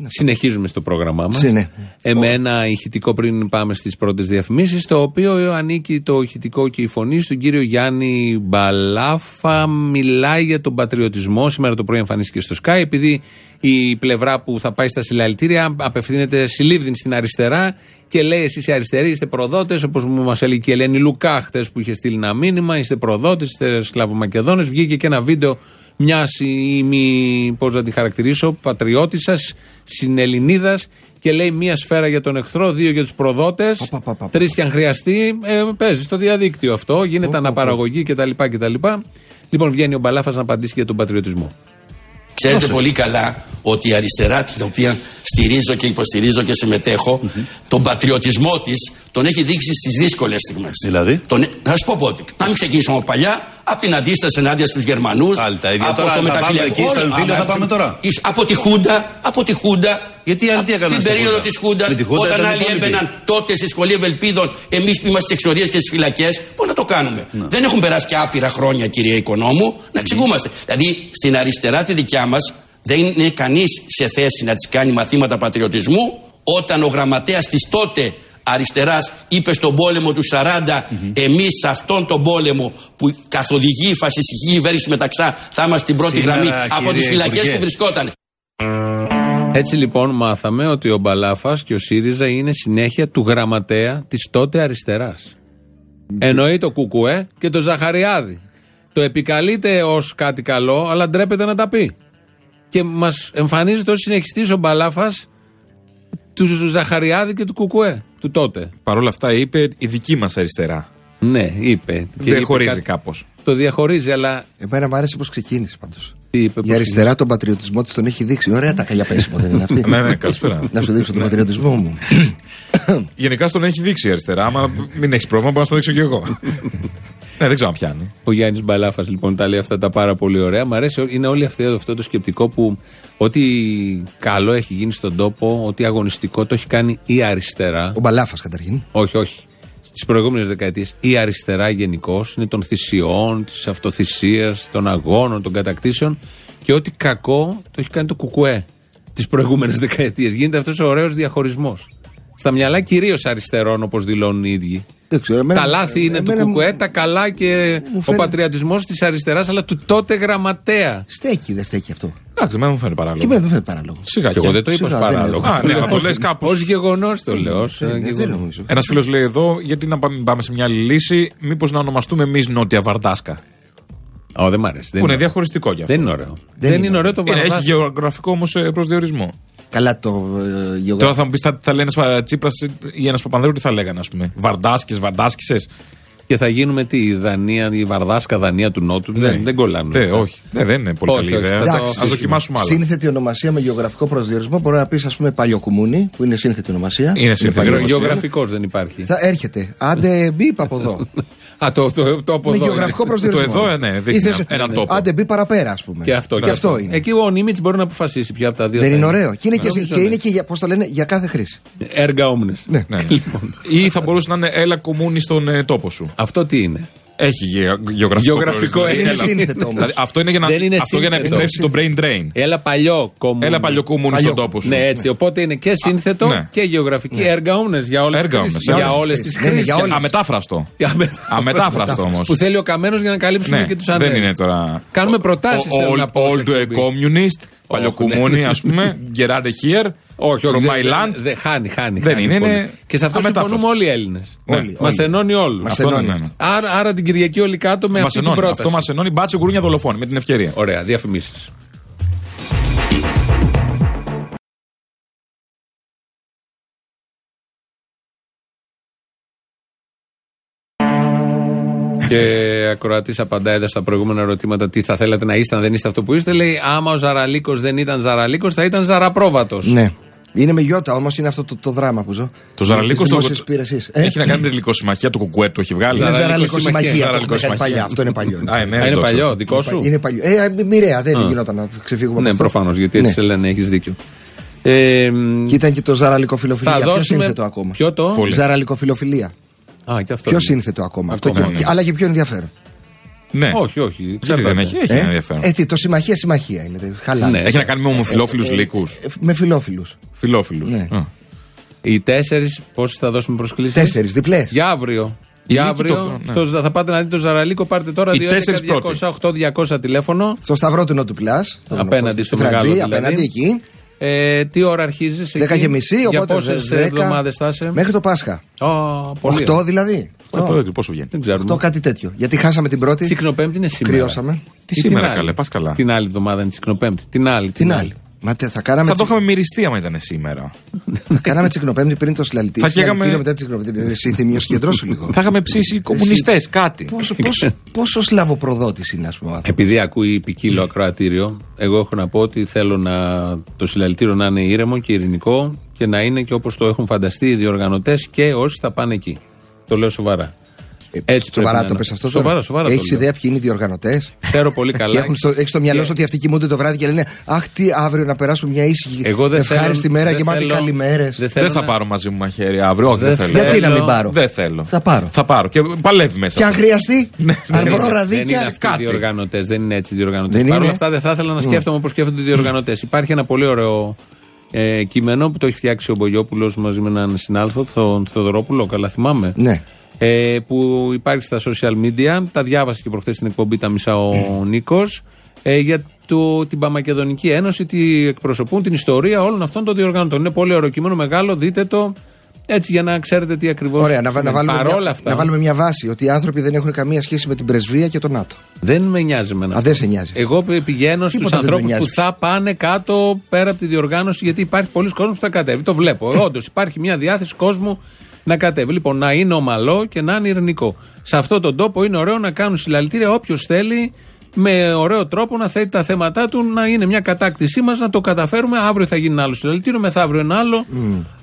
Speaker 1: Συνεχίζουμε στο πρόγραμμά μας.
Speaker 2: Συ, ναι.
Speaker 1: Ε, με ένα ηχητικό πριν πάμε στις πρώτες διαφημίσεις, το οποίο ανήκει το ηχητικό και η φωνή στον κύριο Γιάννη Μπαλάφα. Μιλάει για τον πατριωτισμό. Σήμερα το πρωί εμφανίστηκε στο Sky, επειδή η πλευρά που θα πάει στα συλλαλητήρια απευθύνεται συλλήβδιν στην αριστερά και λέει: Εσείς οι αριστεροί είστε προδότες, όπως μας έλεγε και η Ελένη Λουκά χτε που είχε στείλει ένα μήνυμα. Είστε προδότες, είστε σκλαβομακεδόνες. Βγήκε και ένα βίντεο μιας ημι, πώς να τη χαρακτηρίσω, πατριώτησα, συνελληνίδας και λέει μία σφαίρα για τον εχθρό, δύο για τους προδότες,
Speaker 2: Πα, πα, πα, πα.
Speaker 1: τρεις και αν χρειαστεί. Ε, παίζει στο διαδίκτυο αυτό, γίνεται αναπαραγωγή κτλ. κτλ. Λοιπόν, βγαίνει ο Μπαλάφας να απαντήσει για τον πατριωτισμό.
Speaker 8: Ξέρετε πολύ καλά ότι η αριστερά την οποία στηρίζω και υποστηρίζω και συμμετέχω, τον πατριωτισμό της τον έχει δείξει στις δύσκολες στιγμές.
Speaker 9: Δηλαδή;
Speaker 8: Τον... Να σα πω πότε. Να μην ξεκινήσουμε από παλιά, από την αντίσταση ενάντια στους Γερμανούς.
Speaker 9: Πάλι τα ίδια. Τώρα θα πάμε εκεί, στο εμφύλιο θα πάμε τώρα.
Speaker 8: Από τη Χούντα, από τη Χούντα.
Speaker 9: Γιατί οι άλλοι τι έκαναν
Speaker 8: Την
Speaker 9: στη
Speaker 8: περίοδο
Speaker 9: Χούντα;
Speaker 8: της Χούντας,
Speaker 9: Με τη Χούντα
Speaker 8: όταν
Speaker 9: ήταν οι
Speaker 8: άλλοι
Speaker 9: υπόλοιποι.
Speaker 8: έμπαιναν τότε στη σχολή Ευελπίδων, εμείς που είμαστε στις εξορίες και στις φυλακές, πώς να το κάνουμε; Δεν έχουν περάσει και άπειρα χρόνια, κύριε Οικονόμου, να εξηγούμαστε. Δηλαδή, στην αριστερά τη δικιά μας δεν είναι κανείς σε θέση να της κάνει μαθήματα πατριωτισμού όταν ο γραμματέας της τότε αριστεράς είπε στον πόλεμο του 40 εμείς σε αυτόν τον πόλεμο που καθοδηγεί η φασιστική κυβέρνηση μεταξά θα είμαστε στην πρώτη
Speaker 9: Σήμερα,
Speaker 8: γραμμή από
Speaker 9: κύριε
Speaker 8: τις φυλακές
Speaker 9: Υπουργέ.
Speaker 8: που βρισκόταν.
Speaker 1: Έτσι λοιπόν μάθαμε ότι ο Μπαλάφας και ο ΣΥΡΙΖΑ είναι συνέχεια του γραμματέα της τότε αριστεράς. Εννοεί το Κουκουέ και το Ζαχαριάδη. Το επικαλείται ως κάτι καλό, αλλά ντρέπεται να τα πει. Και μας εμφανίζεται ως συνεχιστής ο Μπαλάφας του Ζαχαριάδη και του Κουκουέ, του τότε.
Speaker 3: Παρ' όλα αυτά είπε η δική μας αριστερά.
Speaker 1: Ναι, είπε. Και είπε
Speaker 3: Διαχωρίζει
Speaker 1: κάτι-
Speaker 3: κάπως.
Speaker 1: Το διαχωρίζει, αλλά.
Speaker 2: Εμένα μου άρεσε πώς ξεκίνησε πάντως.
Speaker 1: Τι είπε,
Speaker 2: Η
Speaker 1: πώς
Speaker 2: αριστερά τον πατριωτισμό της τον έχει δείξει. Ωραία τα καλιά πέσιμο δεν είναι αυτή.
Speaker 3: Ναι, ναι, καλησπέρα.
Speaker 2: Να σου δείξω τον πατριωτισμό μου.
Speaker 3: Γενικά στον έχει δείξει η αριστερά. Άμα μην έχεις πρόβλημα, μπορώ να στον δείξω κι εγώ. ναι, δεν ξέρω αν πιάνει.
Speaker 1: Ο Γιάννης Μπαλάφας λοιπόν τα λέει αυτά τα πάρα πολύ ωραία. Μ' αρέσει, είναι όλο αυτό, αυτό το σκεπτικό που ό,τι καλό έχει γίνει στον τόπο, ό,τι αγωνιστικό το έχει κάνει η αριστερά.
Speaker 2: Ο Μπαλάφας καταρχήν.
Speaker 1: Όχι, όχι. στις προηγούμενες δεκαετίες, η αριστερά γενικώς είναι των θυσιών, της αυτοθυσίας, των αγώνων, των κατακτήσεων και ό,τι κακό το έχει κάνει το κουκουέ τις προηγούμενες δεκαετίες. Γίνεται αυτός ο ωραίος διαχωρισμός. Στα μυαλά κυρίως αριστερών, όπως δηλώνουν οι ίδιοι.
Speaker 2: Δεν ξέρω, εμένα-
Speaker 1: τα λάθη είναι του
Speaker 2: εμένα μου-
Speaker 1: κουκουέ, τα καλά και
Speaker 2: Μου
Speaker 1: ο
Speaker 2: φαίνεται-
Speaker 1: πατριωτισμός της αριστεράς, αλλά του τότε γραμματέα.
Speaker 2: Στέκει, δεν στέκει αυτό.
Speaker 3: Εντάξει, εμένα μου φαίνεται
Speaker 2: Και
Speaker 3: παράλογο.
Speaker 2: εμένα δεν φαίνεται παράλογο.
Speaker 3: Σιγά
Speaker 1: Και εγώ δεν το είπα
Speaker 2: Σιγά,
Speaker 1: ως
Speaker 2: δεν
Speaker 1: παράλογο.
Speaker 2: είναι.
Speaker 3: Α, ναι, να το λες κάπως.
Speaker 1: Ω γεγονός το λέω. ως,
Speaker 2: Δεν-
Speaker 1: ε,
Speaker 2: δεν- Δεν
Speaker 1: γεγονός.
Speaker 2: νομίζω.
Speaker 3: Ένας φίλος λέει εδώ, γιατί να πάμε, πάμε σε μια άλλη λύση, μήπως να ονομαστούμε εμείς Νότια Βαρδάσκα.
Speaker 1: Ω, δεν μ' αρέσει. Δεν
Speaker 3: Που είναι
Speaker 1: είναι-
Speaker 3: διαχωριστικό κι αυτό.
Speaker 1: Δεν είναι ωραίο.
Speaker 2: Δεν
Speaker 1: Δεν
Speaker 2: είναι
Speaker 1: είναι ωραίο το
Speaker 3: Είναι, έχει
Speaker 1: βαρδάσκα.
Speaker 3: γεωγραφικό όμως προσδιορισμό.
Speaker 2: Καλά το ε,
Speaker 3: Τώρα
Speaker 2: γεωγραφικό.
Speaker 3: θα μου πεις, θα, θα λένε Τσίπρας ή ένας Παπανδρέου, τι θα λέγανε, ας πούμε. Βαρδάσκε, Βαρδάσκησε.
Speaker 1: Και θα γίνουμε τι, η Δανία, η Βαρδάσκα Δανία του Νότου. Δεν, δεν κολλάνε.
Speaker 3: Ναι,
Speaker 1: αυτά.
Speaker 3: όχι. Ναι, δεν είναι πολύ
Speaker 1: Όχι,
Speaker 3: καλή
Speaker 1: όχι,
Speaker 3: ιδέα.
Speaker 1: θα
Speaker 2: Εντάξει,
Speaker 3: Α δοκιμάσουμε άλλο.
Speaker 2: Σύνθετη ονομασία με γεωγραφικό προσδιορισμό μπορεί να πεις, ας πούμε, παλιοκουμούνι, που είναι σύνθετη ονομασία.
Speaker 3: Είναι σύνθετη
Speaker 2: παλιό-
Speaker 3: ονομασία.
Speaker 1: Γεωγραφικός δεν υπάρχει.
Speaker 2: Θα έρχεται. Άντε μπίπ από εδώ.
Speaker 1: Α, το, το, το από
Speaker 2: με
Speaker 1: εδώ
Speaker 2: γεωγραφικό
Speaker 1: είναι.
Speaker 2: προσδιορισμό.
Speaker 3: Το εδώ, ε, ναι, δείχνει
Speaker 2: Ή θες-
Speaker 3: έναν τόπο.
Speaker 2: Άντε μπει παραπέρα, ας πούμε.
Speaker 1: Και αυτό,
Speaker 2: και αυτό είναι.
Speaker 1: Εκεί ο Νίμιτς μπορεί να αποφασίσει ποια από τα δύο.
Speaker 2: Δεν
Speaker 1: θα
Speaker 2: είναι ωραίο. Και είναι και,
Speaker 1: Νομίζω
Speaker 2: και,
Speaker 1: ναι.
Speaker 2: είναι και για, πώς το λένε, για κάθε χρήση.
Speaker 1: Έργα όμνες.
Speaker 2: Ναι.
Speaker 3: Ναι, ναι. Ή θα μπορούσε να είναι έλα κομμούνι στον ε, τόπο σου.
Speaker 1: Αυτό τι είναι;
Speaker 3: Έχει γε- γεωγραφικό
Speaker 1: Γεωγραφικό,
Speaker 3: προορισμό.
Speaker 2: είναι
Speaker 3: Έλα.
Speaker 2: σύνθετο όμως.
Speaker 3: Δηλαδή, αυτό είναι για να,
Speaker 1: Δεν είναι
Speaker 3: αυτό για να
Speaker 1: σύνθετο.
Speaker 3: επιστρέψει το brain drain.
Speaker 1: Έλα παλιό κομμούνι.
Speaker 3: Έλα παλιό κομμούνι
Speaker 2: Παλιό.
Speaker 3: στον τόπο σου.
Speaker 1: Ναι, έτσι. Οπότε είναι και σύνθετο
Speaker 3: Ναι.
Speaker 1: και γεωγραφική έργα όμνε για όλες τις
Speaker 3: Έργα
Speaker 1: χρήσεις.
Speaker 3: όμνες,
Speaker 1: Για
Speaker 2: για
Speaker 1: όλες
Speaker 2: όλες
Speaker 1: τις
Speaker 2: τις χρήσεις. Ναι, ναι,
Speaker 1: χρήσεις.
Speaker 2: για όλες.
Speaker 3: Αμετάφραστο.
Speaker 1: Για με-
Speaker 3: Αμετάφραστο όμως.
Speaker 1: Που θέλει ο καμένος για να καλύψουμε
Speaker 3: Ναι,
Speaker 1: και τους
Speaker 3: δεν
Speaker 1: ανέργους.
Speaker 3: είναι τώρα.
Speaker 1: Κάνουμε προτάσεις, θέλω να πω, σε
Speaker 3: Old
Speaker 1: εκπομπή.
Speaker 3: communist, παλιοκουμούνι, ας πούμε. Gerard here.
Speaker 1: Όχι, όχι.
Speaker 3: From
Speaker 1: δεν-
Speaker 3: my
Speaker 1: δεν-
Speaker 3: land.
Speaker 1: δεν- χάνει, χάνει.
Speaker 3: Δεν
Speaker 1: χάνει
Speaker 3: είναι,
Speaker 1: πολύ.
Speaker 3: είναι
Speaker 1: Και σε αυτό
Speaker 3: αμετάφραστος.
Speaker 1: συμφωνούμε όλοι οι Έλληνες.
Speaker 2: Όλοι,
Speaker 1: Μα
Speaker 2: όλοι.
Speaker 1: ενώνει όλου.
Speaker 2: Μας
Speaker 3: Αυτό
Speaker 2: ενώνει
Speaker 3: ναι,
Speaker 2: αυτό.
Speaker 3: ναι.
Speaker 1: Άρα, άρα την Κυριακή όλοι κάτω με
Speaker 3: Μας
Speaker 1: αυτή την
Speaker 3: ενώνει.
Speaker 1: πρόταση.
Speaker 3: Αυτό μα ενώνει μπάτσο γκρούνια δολοφόνη με την ευκαιρία.
Speaker 1: Ωραία, διαφημίσεις. Και ακροατής απαντάει εδώ στα προηγούμενα ερωτήματα τι θα θέλατε να είστε αν δεν είστε αυτό που είστε. Λέει: Άμα ο Ζαραλίκος δεν ήταν Ζαραλίκος, θα ήταν Ζαραπρόβατος.
Speaker 2: Ναι. Είναι με γιώτα όμως, είναι αυτό το, το δράμα που ζω.
Speaker 3: Το Ζαραλίκος
Speaker 2: Στις
Speaker 3: στο-
Speaker 2: δημόσιες υπηρεσίες. Ε,
Speaker 3: Έχει να κάνει με την γλυκοσυμμαχία του κουκουέ του έχει βγάλει.
Speaker 2: Είναι
Speaker 1: Ζαραλίκος
Speaker 2: ζαραλικό συμμαχία.
Speaker 1: συμμαχία.
Speaker 2: αυτό που
Speaker 3: Ζαραλικό
Speaker 2: είχαν παλιά. Αυτό είναι παλιό.
Speaker 3: Α, ναι,
Speaker 1: Α, είναι
Speaker 3: το
Speaker 1: παλιό,
Speaker 3: ξέρω.
Speaker 1: δικό σου;
Speaker 2: Είναι παλιό. Ε, μοιραία, δεν γινόταν να ξεφύγουμε
Speaker 1: Ναι,
Speaker 2: από αυτό.
Speaker 1: προφανώς, γιατί έτσι
Speaker 2: Ναι.
Speaker 1: σε λένε, έχεις δίκιο. Ε, μ,
Speaker 2: Και ήταν και το ζαραλικό
Speaker 1: θα
Speaker 2: φιλοφιλία. Πιο
Speaker 1: δώσουμε.
Speaker 2: σύνθετο ακόμα;
Speaker 1: Ποιο το;
Speaker 3: Πολύ.
Speaker 2: Ζαραλικό φιλοφιλία.
Speaker 1: Α, και αυτό.
Speaker 2: Πιο
Speaker 1: είναι.
Speaker 2: σύνθετο ακόμα; Αυτό
Speaker 1: Ακόμα,
Speaker 2: και-
Speaker 1: ναι.
Speaker 2: και- Αλλά και πιο ενδιαφέρον;
Speaker 3: Ναι.
Speaker 1: Όχι, όχι.
Speaker 3: Γιατί
Speaker 1: εξαρτάται.
Speaker 3: δεν έχει, έχει
Speaker 2: Ε,
Speaker 3: ενδιαφέρον.
Speaker 2: ε, τι, το συμμαχία συμμαχία είναι. Χαλά.
Speaker 1: Ναι.
Speaker 3: Έχει να κάνει με ομοφυλόφιλους
Speaker 2: Ε,
Speaker 3: λύκους.
Speaker 2: ε, Με φιλόφιλους.
Speaker 3: Φιλόφιλους.
Speaker 2: Ναι.
Speaker 1: Οι τέσσερις, πόσες θα δώσουμε προσκλήσεις;
Speaker 2: Τέσσερις, διπλές.
Speaker 1: Για αύριο.
Speaker 3: Η
Speaker 1: Για
Speaker 3: Νίκη
Speaker 1: αύριο.
Speaker 3: το- ναι.
Speaker 1: στο- θα πάτε να δείτε το Ζαραλίκο. Πάρτε τώρα
Speaker 3: Οι
Speaker 1: 2,
Speaker 3: τέσσερις
Speaker 1: 200 τηλέφωνο.
Speaker 2: Στο Σταυρό του Νότου Πλά.
Speaker 1: Απέναντι στο
Speaker 2: Φρατζή,
Speaker 1: μεγάλο δηλαδή.
Speaker 2: Απέναντι εκεί.
Speaker 1: Ε, τι ώρα αρχίζει.
Speaker 2: 10 και μισή,
Speaker 1: Για
Speaker 2: οπότε.
Speaker 1: πόσες
Speaker 2: δε- δέκα.
Speaker 1: εβδομάδες θα είσαι;
Speaker 2: Μέχρι το Πάσχα.
Speaker 1: Α, πολύ.
Speaker 2: 8 δηλαδή.
Speaker 3: Αυτό δεν πόσο βγαίνει;
Speaker 1: Δεν ξέρουμε.
Speaker 2: 8 κάτι τέτοιο. Γιατί χάσαμε την πρώτη.
Speaker 1: Τσικνοπέμπτη είναι σήμερα.
Speaker 2: Κρυώσαμε.
Speaker 3: Τι
Speaker 1: Ή
Speaker 3: σήμερα
Speaker 1: την άλλη;
Speaker 3: καλέ, πας καλά.
Speaker 1: Την άλλη εβδομάδα είναι Τσικνοπέμπτη. Την άλλη.
Speaker 2: Την άλλη. Μα τε, θα κάναμε,
Speaker 3: Θα το
Speaker 2: τσι-
Speaker 3: είχαμε μυριστεί άμα ήταν σήμερα.
Speaker 2: θα κάναμε τσικνοπέμπτη πριν το συλλαλητήριο.
Speaker 3: Θα καίγαμε-
Speaker 2: Συλλαλητήριο μετά τη τσικνοπέμπτη. Εσύ θυμίο συγκεντρώσου λίγο.
Speaker 3: Θα είχαμε ψήσει οι κομμουνιστές κάτι.
Speaker 2: Πόσο, πόσο, πόσο σλαβοπροδότης είναι, ας πούμε. ο άνθρωπος.
Speaker 1: Επειδή ακούει ποικίλο ακροατήριο, εγώ έχω να πω ότι θέλω να, το συλλαλητήριο να είναι ήρεμο και ειρηνικό και να είναι και όπως το έχουν φανταστεί οι διοργανωτές και όσοι θα πάνε εκεί. Το λέω σοβαρά. Έτσι
Speaker 2: Σοβαρά
Speaker 1: πρέπει
Speaker 2: το
Speaker 1: να
Speaker 2: πες
Speaker 1: είναι.
Speaker 2: αυτό.
Speaker 1: Σοβαρά, σοβαρά. το
Speaker 2: Έχεις
Speaker 1: λέω.
Speaker 2: ιδέα ποιοι είναι οι διοργανωτές;
Speaker 1: Ξέρω πολύ
Speaker 2: Και
Speaker 1: καλά.
Speaker 2: έχουν στο, έχεις στο μυαλό
Speaker 1: Και-
Speaker 2: σου ότι αυτοί κοιμούνται το βράδυ και λένε Αχ, τι αύριο να περάσουμε μια ήσυχη
Speaker 1: Εγώ δεν
Speaker 2: ευχάριστη
Speaker 1: θέλω-
Speaker 2: μέρα
Speaker 1: δεν
Speaker 2: γεμάτη
Speaker 1: θέλω-
Speaker 2: καλημέρες.
Speaker 1: δεν θέλω
Speaker 3: Δεν θα
Speaker 1: να-
Speaker 3: πάρω μαζί μου μαχαίρι αύριο. Όχι,
Speaker 1: Δεν
Speaker 3: δεν θέλω.
Speaker 2: Γιατί να μην
Speaker 1: θέλω-
Speaker 2: πάρω;
Speaker 3: Δεν θέλω.
Speaker 2: Θα πάρω.
Speaker 3: Θα πάρω. Και παλεύει μέσα.
Speaker 2: Και αν
Speaker 3: αυτό.
Speaker 2: χρειαστεί,
Speaker 3: Ναι,
Speaker 2: αν
Speaker 3: ναι,
Speaker 2: βρω
Speaker 3: ναι.
Speaker 1: Δεν είναι
Speaker 2: ραδίκια.
Speaker 1: αυτοί οι
Speaker 3: κάτι.
Speaker 1: διοργανωτές. Δεν είναι έτσι οι διοργανωτές.
Speaker 2: Δεν
Speaker 1: Παρ' όλα
Speaker 2: είναι.
Speaker 1: αυτά δεν θα ήθελα να σκέφτομαι όπως σκέφτονται οι διοργανωτές. Υπάρχει ένα πολύ ωραίο ε, κείμενο που το έχει φτιάξει ο Μπογιόπουλος μαζί με έναν συνάδελφο, τον Θεοδωρόπουλο, καλά θυμάμαι.
Speaker 2: Ναι.
Speaker 1: Ε, που υπάρχει στα social media. Τα διάβασε και προχθές στην εκπομπή τα μισά ο Νίκος. Ε, για το, την Παμακεδονική Ένωση, τι εκπροσωπούν, την ιστορία όλων αυτών των διοργανωτών. Είναι πολύ ωραίο κείμενο, μεγάλο, δείτε το. Έτσι για να ξέρετε τι ακριβώς.
Speaker 2: Ωραία, να, βα- να, βάλουμε
Speaker 1: Παρόλα
Speaker 2: μια,
Speaker 1: αυτά,
Speaker 2: να βάλουμε μια βάση ότι οι άνθρωποι δεν έχουν καμία σχέση με την πρεσβεία και τον ΝΑΤΟ.
Speaker 1: δεν με νοιάζει εμένα.
Speaker 2: Α,
Speaker 1: αυτό.
Speaker 2: δεν σε νοιάζει.
Speaker 1: Εγώ πη- πηγαίνω στους
Speaker 2: Τίποτα δεν με
Speaker 1: ανθρώπους
Speaker 2: νοιάζει.
Speaker 1: που θα πάνε κάτω πέρα από τη διοργάνωση, γιατί υπάρχει πολλοί κόσμος που θα κατέβει. Το βλέπω. Όντως υπάρχει μια διάθεση κόσμου να κατέβει. Λοιπόν, να είναι ομαλό και να είναι ειρηνικό. Σε αυτόν τον τόπο είναι ωραίο να κάνουν συλλαλητήρια όποιος θέλει με ωραίο τρόπο να θέτει τα θέματα του, να είναι μια κατάκτησή μας, να το καταφέρουμε. Αύριο θα γίνει ένα άλλο συλλαλητήριο, μεθαύριο ένα άλλο.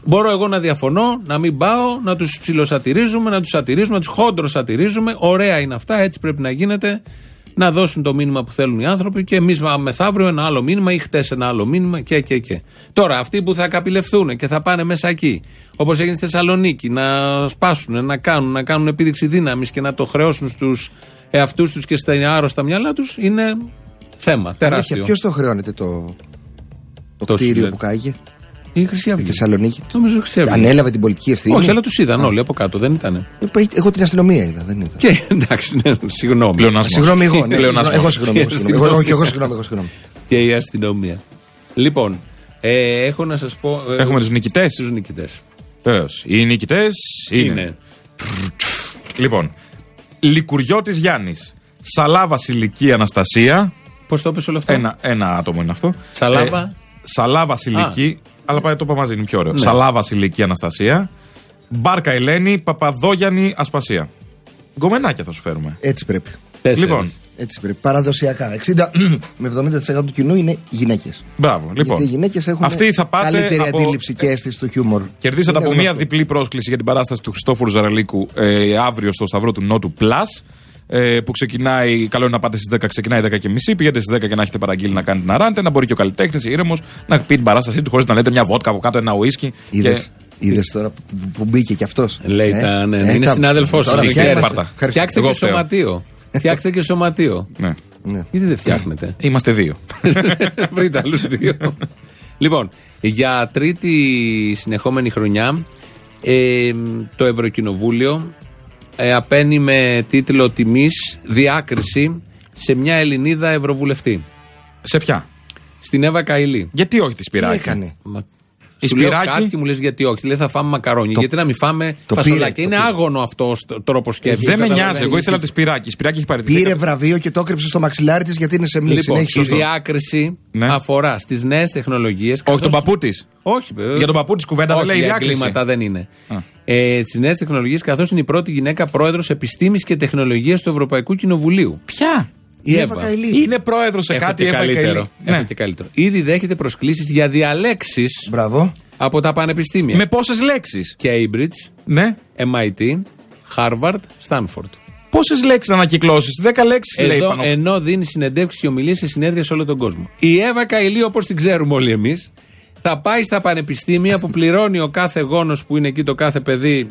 Speaker 1: Μπορώ εγώ να διαφωνώ, να μην πάω, να τους ψιλοσατηρίζουμε, να τους σατηρίζουμε, να τους χόντρο σατηρίζουμε. Ωραία είναι αυτά, έτσι πρέπει να γίνεται. να δώσουν το μήνυμα που θέλουν οι άνθρωποι και εμείς μεθαύριο ένα άλλο μήνυμα ή χτες ένα άλλο μήνυμα και, και, και. Τώρα, αυτοί που θα καπηλευθούν και θα πάνε μέσα εκεί, όπως έγινε στη Θεσσαλονίκη, να σπάσουν, να κάνουν, να κάνουν επίδειξη δύναμης και να το χρεώσουν στους εαυτούς τους και στα άρρωστα μυαλά τους, είναι θέμα τεράστιο.
Speaker 2: Ποιος το χρεώνεται το, το,
Speaker 1: Το
Speaker 2: κτίριο
Speaker 1: συλλε-
Speaker 2: που κάγε,
Speaker 1: Η Χρυσή
Speaker 2: η
Speaker 1: Αυγή.
Speaker 2: Θεσσαλονίκη.
Speaker 1: Νομίζω Χρυσή Αυγή.
Speaker 2: Ανέλαβε την πολιτική ευθύνη.
Speaker 1: Όχι, αλλά τους είδαν όλοι από κάτω, δεν ήταν.
Speaker 2: Εγώ την αστυνομία είδα, δεν είδα.
Speaker 1: Και εντάξει, ναι, συγγνώμη.
Speaker 3: Πλεονασμός.
Speaker 2: Συγγνώμη, εγώ. Ναι,
Speaker 3: Πλεονασμός.
Speaker 2: εγώ συγγνώμη. εγώ συγγνώμη. Εγώ- Όχι, εγώ συγγνώμη. εγώ συγγνώμη.
Speaker 1: Και η αστυνομία. Λοιπόν, ε, έχω να σας πω. ε,
Speaker 3: Έχουμε τους νικητές.
Speaker 1: Τους νικητές.
Speaker 3: Βεβαίως. Οι νικητές είναι.
Speaker 1: Είναι.
Speaker 3: Λοιπόν, Λικουριώτη Γιάννης. Σαλά Βασιλική Αναστασία.
Speaker 1: Πώς το είπε όλο αυτό;
Speaker 3: Ένα, ένα άτομο είναι αυτό.
Speaker 1: Σαλάβα.
Speaker 3: Ε, Σαλά Βασιλική. Αλλά πάει το είπα μαζί, είναι πιο ωραίο.
Speaker 1: Ναι.
Speaker 3: Σαλά Βασιλική Αναστασία. Μπάρκα Ελένη. Παπαδόγιανη Ασπασία. Γκομενάκια θα σου φέρουμε.
Speaker 2: Έτσι πρέπει.
Speaker 1: Τέσσερις.
Speaker 3: Λοιπόν,
Speaker 2: Έτσι πρέπει. Παραδοσιακά. 60 με 70% του κοινού είναι γυναίκες.
Speaker 3: μπράβο. Λοιπόν,
Speaker 2: Γιατί οι γυναίκες έχουν
Speaker 3: Αυτοί θα πάτε
Speaker 2: καλύτερη
Speaker 3: από-
Speaker 2: αντίληψη και αίσθηση του χιούμορ.
Speaker 3: Κερδίσατε
Speaker 2: Είναι
Speaker 3: από μια
Speaker 2: γνωστό.
Speaker 3: διπλή πρόσκληση για την παράσταση του Χριστόφορου Ζαραλίκου ε, αύριο στο Σταυρό του Νότου Plus. Ε, που ξεκινάει, καλό είναι να πάτε στις 10, ξεκινάει 10 και μισή. Πηγαίνετε στις 10 και να έχετε παραγγείλει να κάνετε να ράνετε. Να μπορεί και ο καλλιτέχνης ήρεμος να πει την παράστασή του χωρίς να λέτε μια βότκα από κάτω, ένα ουίσκι.
Speaker 2: Είδε
Speaker 3: Και-
Speaker 2: είδες τώρα που, που, που μπήκε κι αυτός.
Speaker 1: Λέει τα, ναι, είναι συνάδελφός σα.
Speaker 2: Τώρα πια είμαστε-
Speaker 3: Πάρτα.
Speaker 2: Ευχαριστώ.
Speaker 1: Φτιάξτε
Speaker 3: Εγώ
Speaker 1: και
Speaker 3: φταίω.
Speaker 1: σωματείο. Φτιάξτε και σωματείο.
Speaker 3: Ναι.
Speaker 2: Ναι.
Speaker 1: Γιατί δεν φτιάχνετε;
Speaker 3: Είμαστε δύο.
Speaker 1: Βρείτε άλλους δύο. λοιπόν, για τρίτη συνεχόμενη χρονιά ε, το Ευρωκοινοβούλιο ε, απένει με τίτλο τιμής διάκριση σε μια Ελληνίδα Ευρωβουλευτή.
Speaker 3: Σε ποια;
Speaker 1: Στην Εύα Καηλή.
Speaker 3: Γιατί όχι της
Speaker 2: Τι
Speaker 3: Σπυράκη.
Speaker 2: έκανε;
Speaker 1: Μα...
Speaker 3: Η
Speaker 1: Σου λέω
Speaker 3: Σπυράκη-
Speaker 1: κάτι και μου λες γιατί όχι. Λέει θα φάμε μακαρόνι.
Speaker 2: Το-
Speaker 1: γιατί να μην φάμε
Speaker 2: το
Speaker 1: φασολάκια.
Speaker 2: πήρε,
Speaker 1: Είναι
Speaker 2: το πήρε.
Speaker 1: άγωνο αυτό ο τρόπο σκέψης.
Speaker 3: Δεν με
Speaker 2: καταλαβαίνω,
Speaker 3: νοιάζει. Εγώ
Speaker 2: είχε-
Speaker 3: ήθελα τη Σπυράκη. Η Σπυράκη έχει παραιτηθεί.
Speaker 2: Πήρε βραβείο και το έκρυψε στο μαξιλάρι της γιατί είναι σε μνήμη.
Speaker 1: Λοιπόν, η
Speaker 2: Συνέχισε.
Speaker 1: διάκριση
Speaker 3: Ναι.
Speaker 1: αφορά στις νέες τεχνολογίες.
Speaker 3: Όχι τον παππού της.
Speaker 1: Όχι, βέβαια.
Speaker 3: Για τον παππού της κουβέντα δεν
Speaker 1: Όχι,
Speaker 3: λέει
Speaker 1: για
Speaker 3: διάκριση.
Speaker 1: εγκλήματα δεν είναι.
Speaker 3: Α.
Speaker 1: Ε, Στις νέες τεχνολογίες, καθώς είναι η πρώτη γυναίκα πρόεδρος επιστήμης και τεχνολογίας του Ευρωπαϊκού Κοινοβουλίου.
Speaker 3: Ποια;
Speaker 1: Η
Speaker 2: Η
Speaker 1: Εύα.
Speaker 2: Εύα Καηλή.
Speaker 3: Είναι πρόεδρος σε
Speaker 1: Έχω
Speaker 3: κάτι
Speaker 1: και
Speaker 3: Εύα
Speaker 1: καλύτερο.
Speaker 3: Καηλή.
Speaker 1: Έχω
Speaker 3: Ναι.
Speaker 1: και καλύτερο. Ήδη δέχεται προσκλήσεις για διαλέξεις
Speaker 2: Μπράβο.
Speaker 1: από τα πανεπιστήμια.
Speaker 3: Με πόσες λέξεις;
Speaker 1: Cambridge,
Speaker 3: Ναι.
Speaker 1: MIT, Harvard, Stanford.
Speaker 3: Πόσες λέξεις να ανακυκλώσεις; Δέκα λέξεις λέει
Speaker 1: Εδώ,
Speaker 3: πάνω.
Speaker 1: ενώ δίνει συνεντεύξεις και ομιλίες σε συνέδρια σε όλο τον κόσμο. Η Εύα Καηλή, όπως την ξέρουμε όλοι εμείς, θα πάει στα πανεπιστήμια που πληρώνει ο κάθε γόνος που είναι εκεί το κάθε παιδί